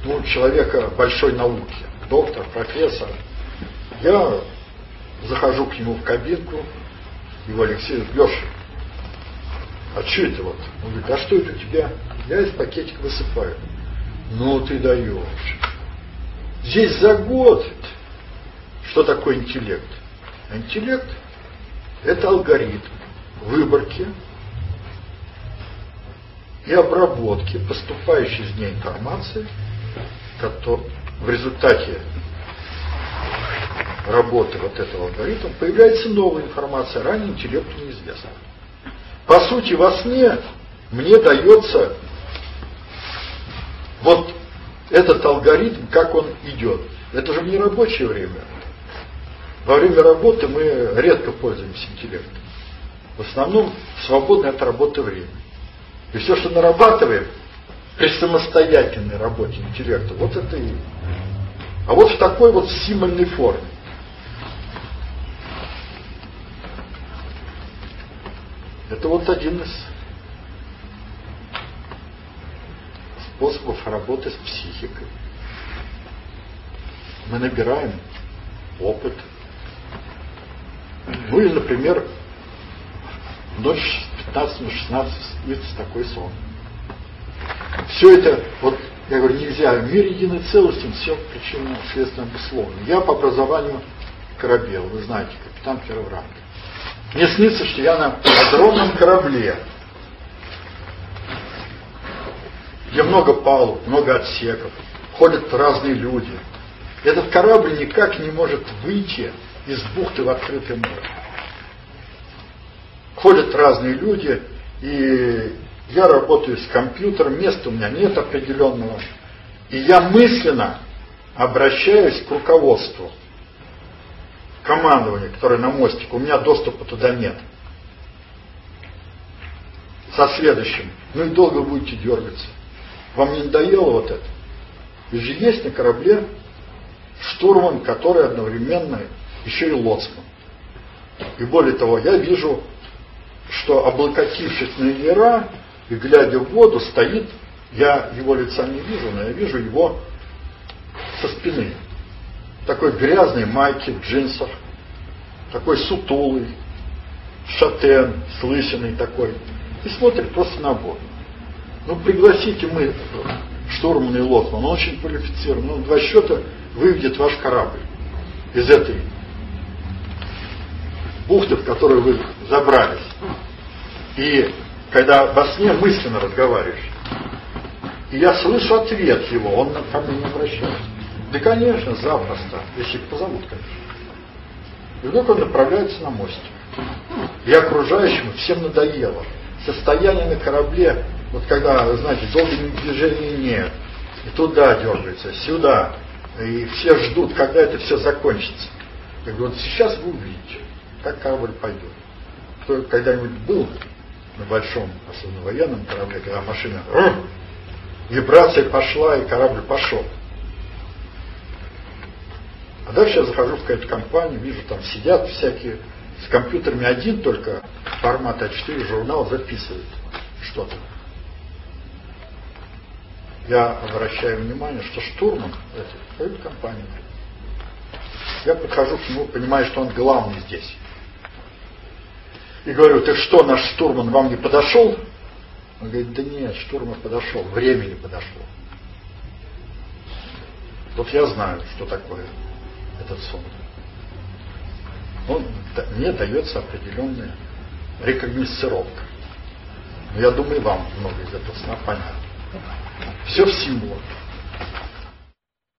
ну, человека большой науки, доктор, профессор. Я захожу к нему в кабинку, его Алексей говорит, Леша, а что это вот? Он говорит, а что это у тебя? Я из пакетика высыпаю. Ну ты даешь. Здесь за год. Что такое интеллект? Интеллект – это алгоритм выборки и обработки поступающей из нее информации, в результате работы вот этого алгоритма появляется новая информация, ранее интеллекту неизвестна. По сути, во сне мне дается вот этот алгоритм, как он идет. Это же не рабочее время. Во время работы мы редко пользуемся интеллектом. В основном свободное от работы время. И все, что нарабатываем при самостоятельной работе интеллекта, вот это и... А вот в такой вот символьной форме. Это вот один из способов работы с психикой. Мы набираем опыт. Ну или, например, ночь 15 на 16 снится такой сон. Все это, вот я говорю, нельзя. Мир единой целостен, все причинно следственно обусловлено. Я по образованию корабел, вы знаете, капитан первого ранга. Мне снится, что я на огромном корабле, где много палуб, много отсеков, ходят разные люди. Этот корабль никак не может выйти из бухты в открытое море. Ходят разные люди, и я работаю с компьютером, места у меня нет определенного. И я мысленно обращаюсь к руководству – командование, которое на мостике, у меня доступа туда нет. Со следующим. Ну и долго будете дергаться. Вам не надоело вот это? Ведь же есть на корабле штурман, который одновременно еще и лоцман. И более того, я вижу, что облокотившись на Ера и глядя в воду, стоит, я его лица не вижу, но я вижу его со спины такой грязной майке, в джинсах, такой сутулый, шатен, слышанный такой, и смотрит просто на воду. Ну, пригласите мы штурмана и лоцмана, он очень квалифицирован, он два счета выведет ваш корабль из этой бухты, в которую вы забрались. И когда во сне мысленно разговариваешь, и я слышу ответ его, он ко мне не обращается. Да, конечно, запросто, если позовут, конечно. И вдруг он направляется на мостик. И окружающим всем надоело. Состояние на корабле, вот когда, знаете, долгого движения нет, и туда дергается, сюда, и все ждут, когда это все закончится. Я говорю, вот сейчас вы увидите, как корабль пойдет. Кто когда-нибудь был на большом, особенно военном корабле, когда машина, вибрация пошла, и корабль пошел. А дальше я захожу в какую-то компанию, вижу, там сидят всякие с компьютерами один только формат А4 журнал записывает что-то. Я обращаю внимание, что штурман это, это компания. Я подхожу к нему, понимаю, что он главный здесь. И говорю, ты что, наш штурман вам не подошел? Он говорит, да нет, штурман подошел, время не подошло. Вот я знаю, что такое этот сон. Он, мне дается определенная рекогносцировка. Но я думаю, вам много из этого сна понятно. Все в символах.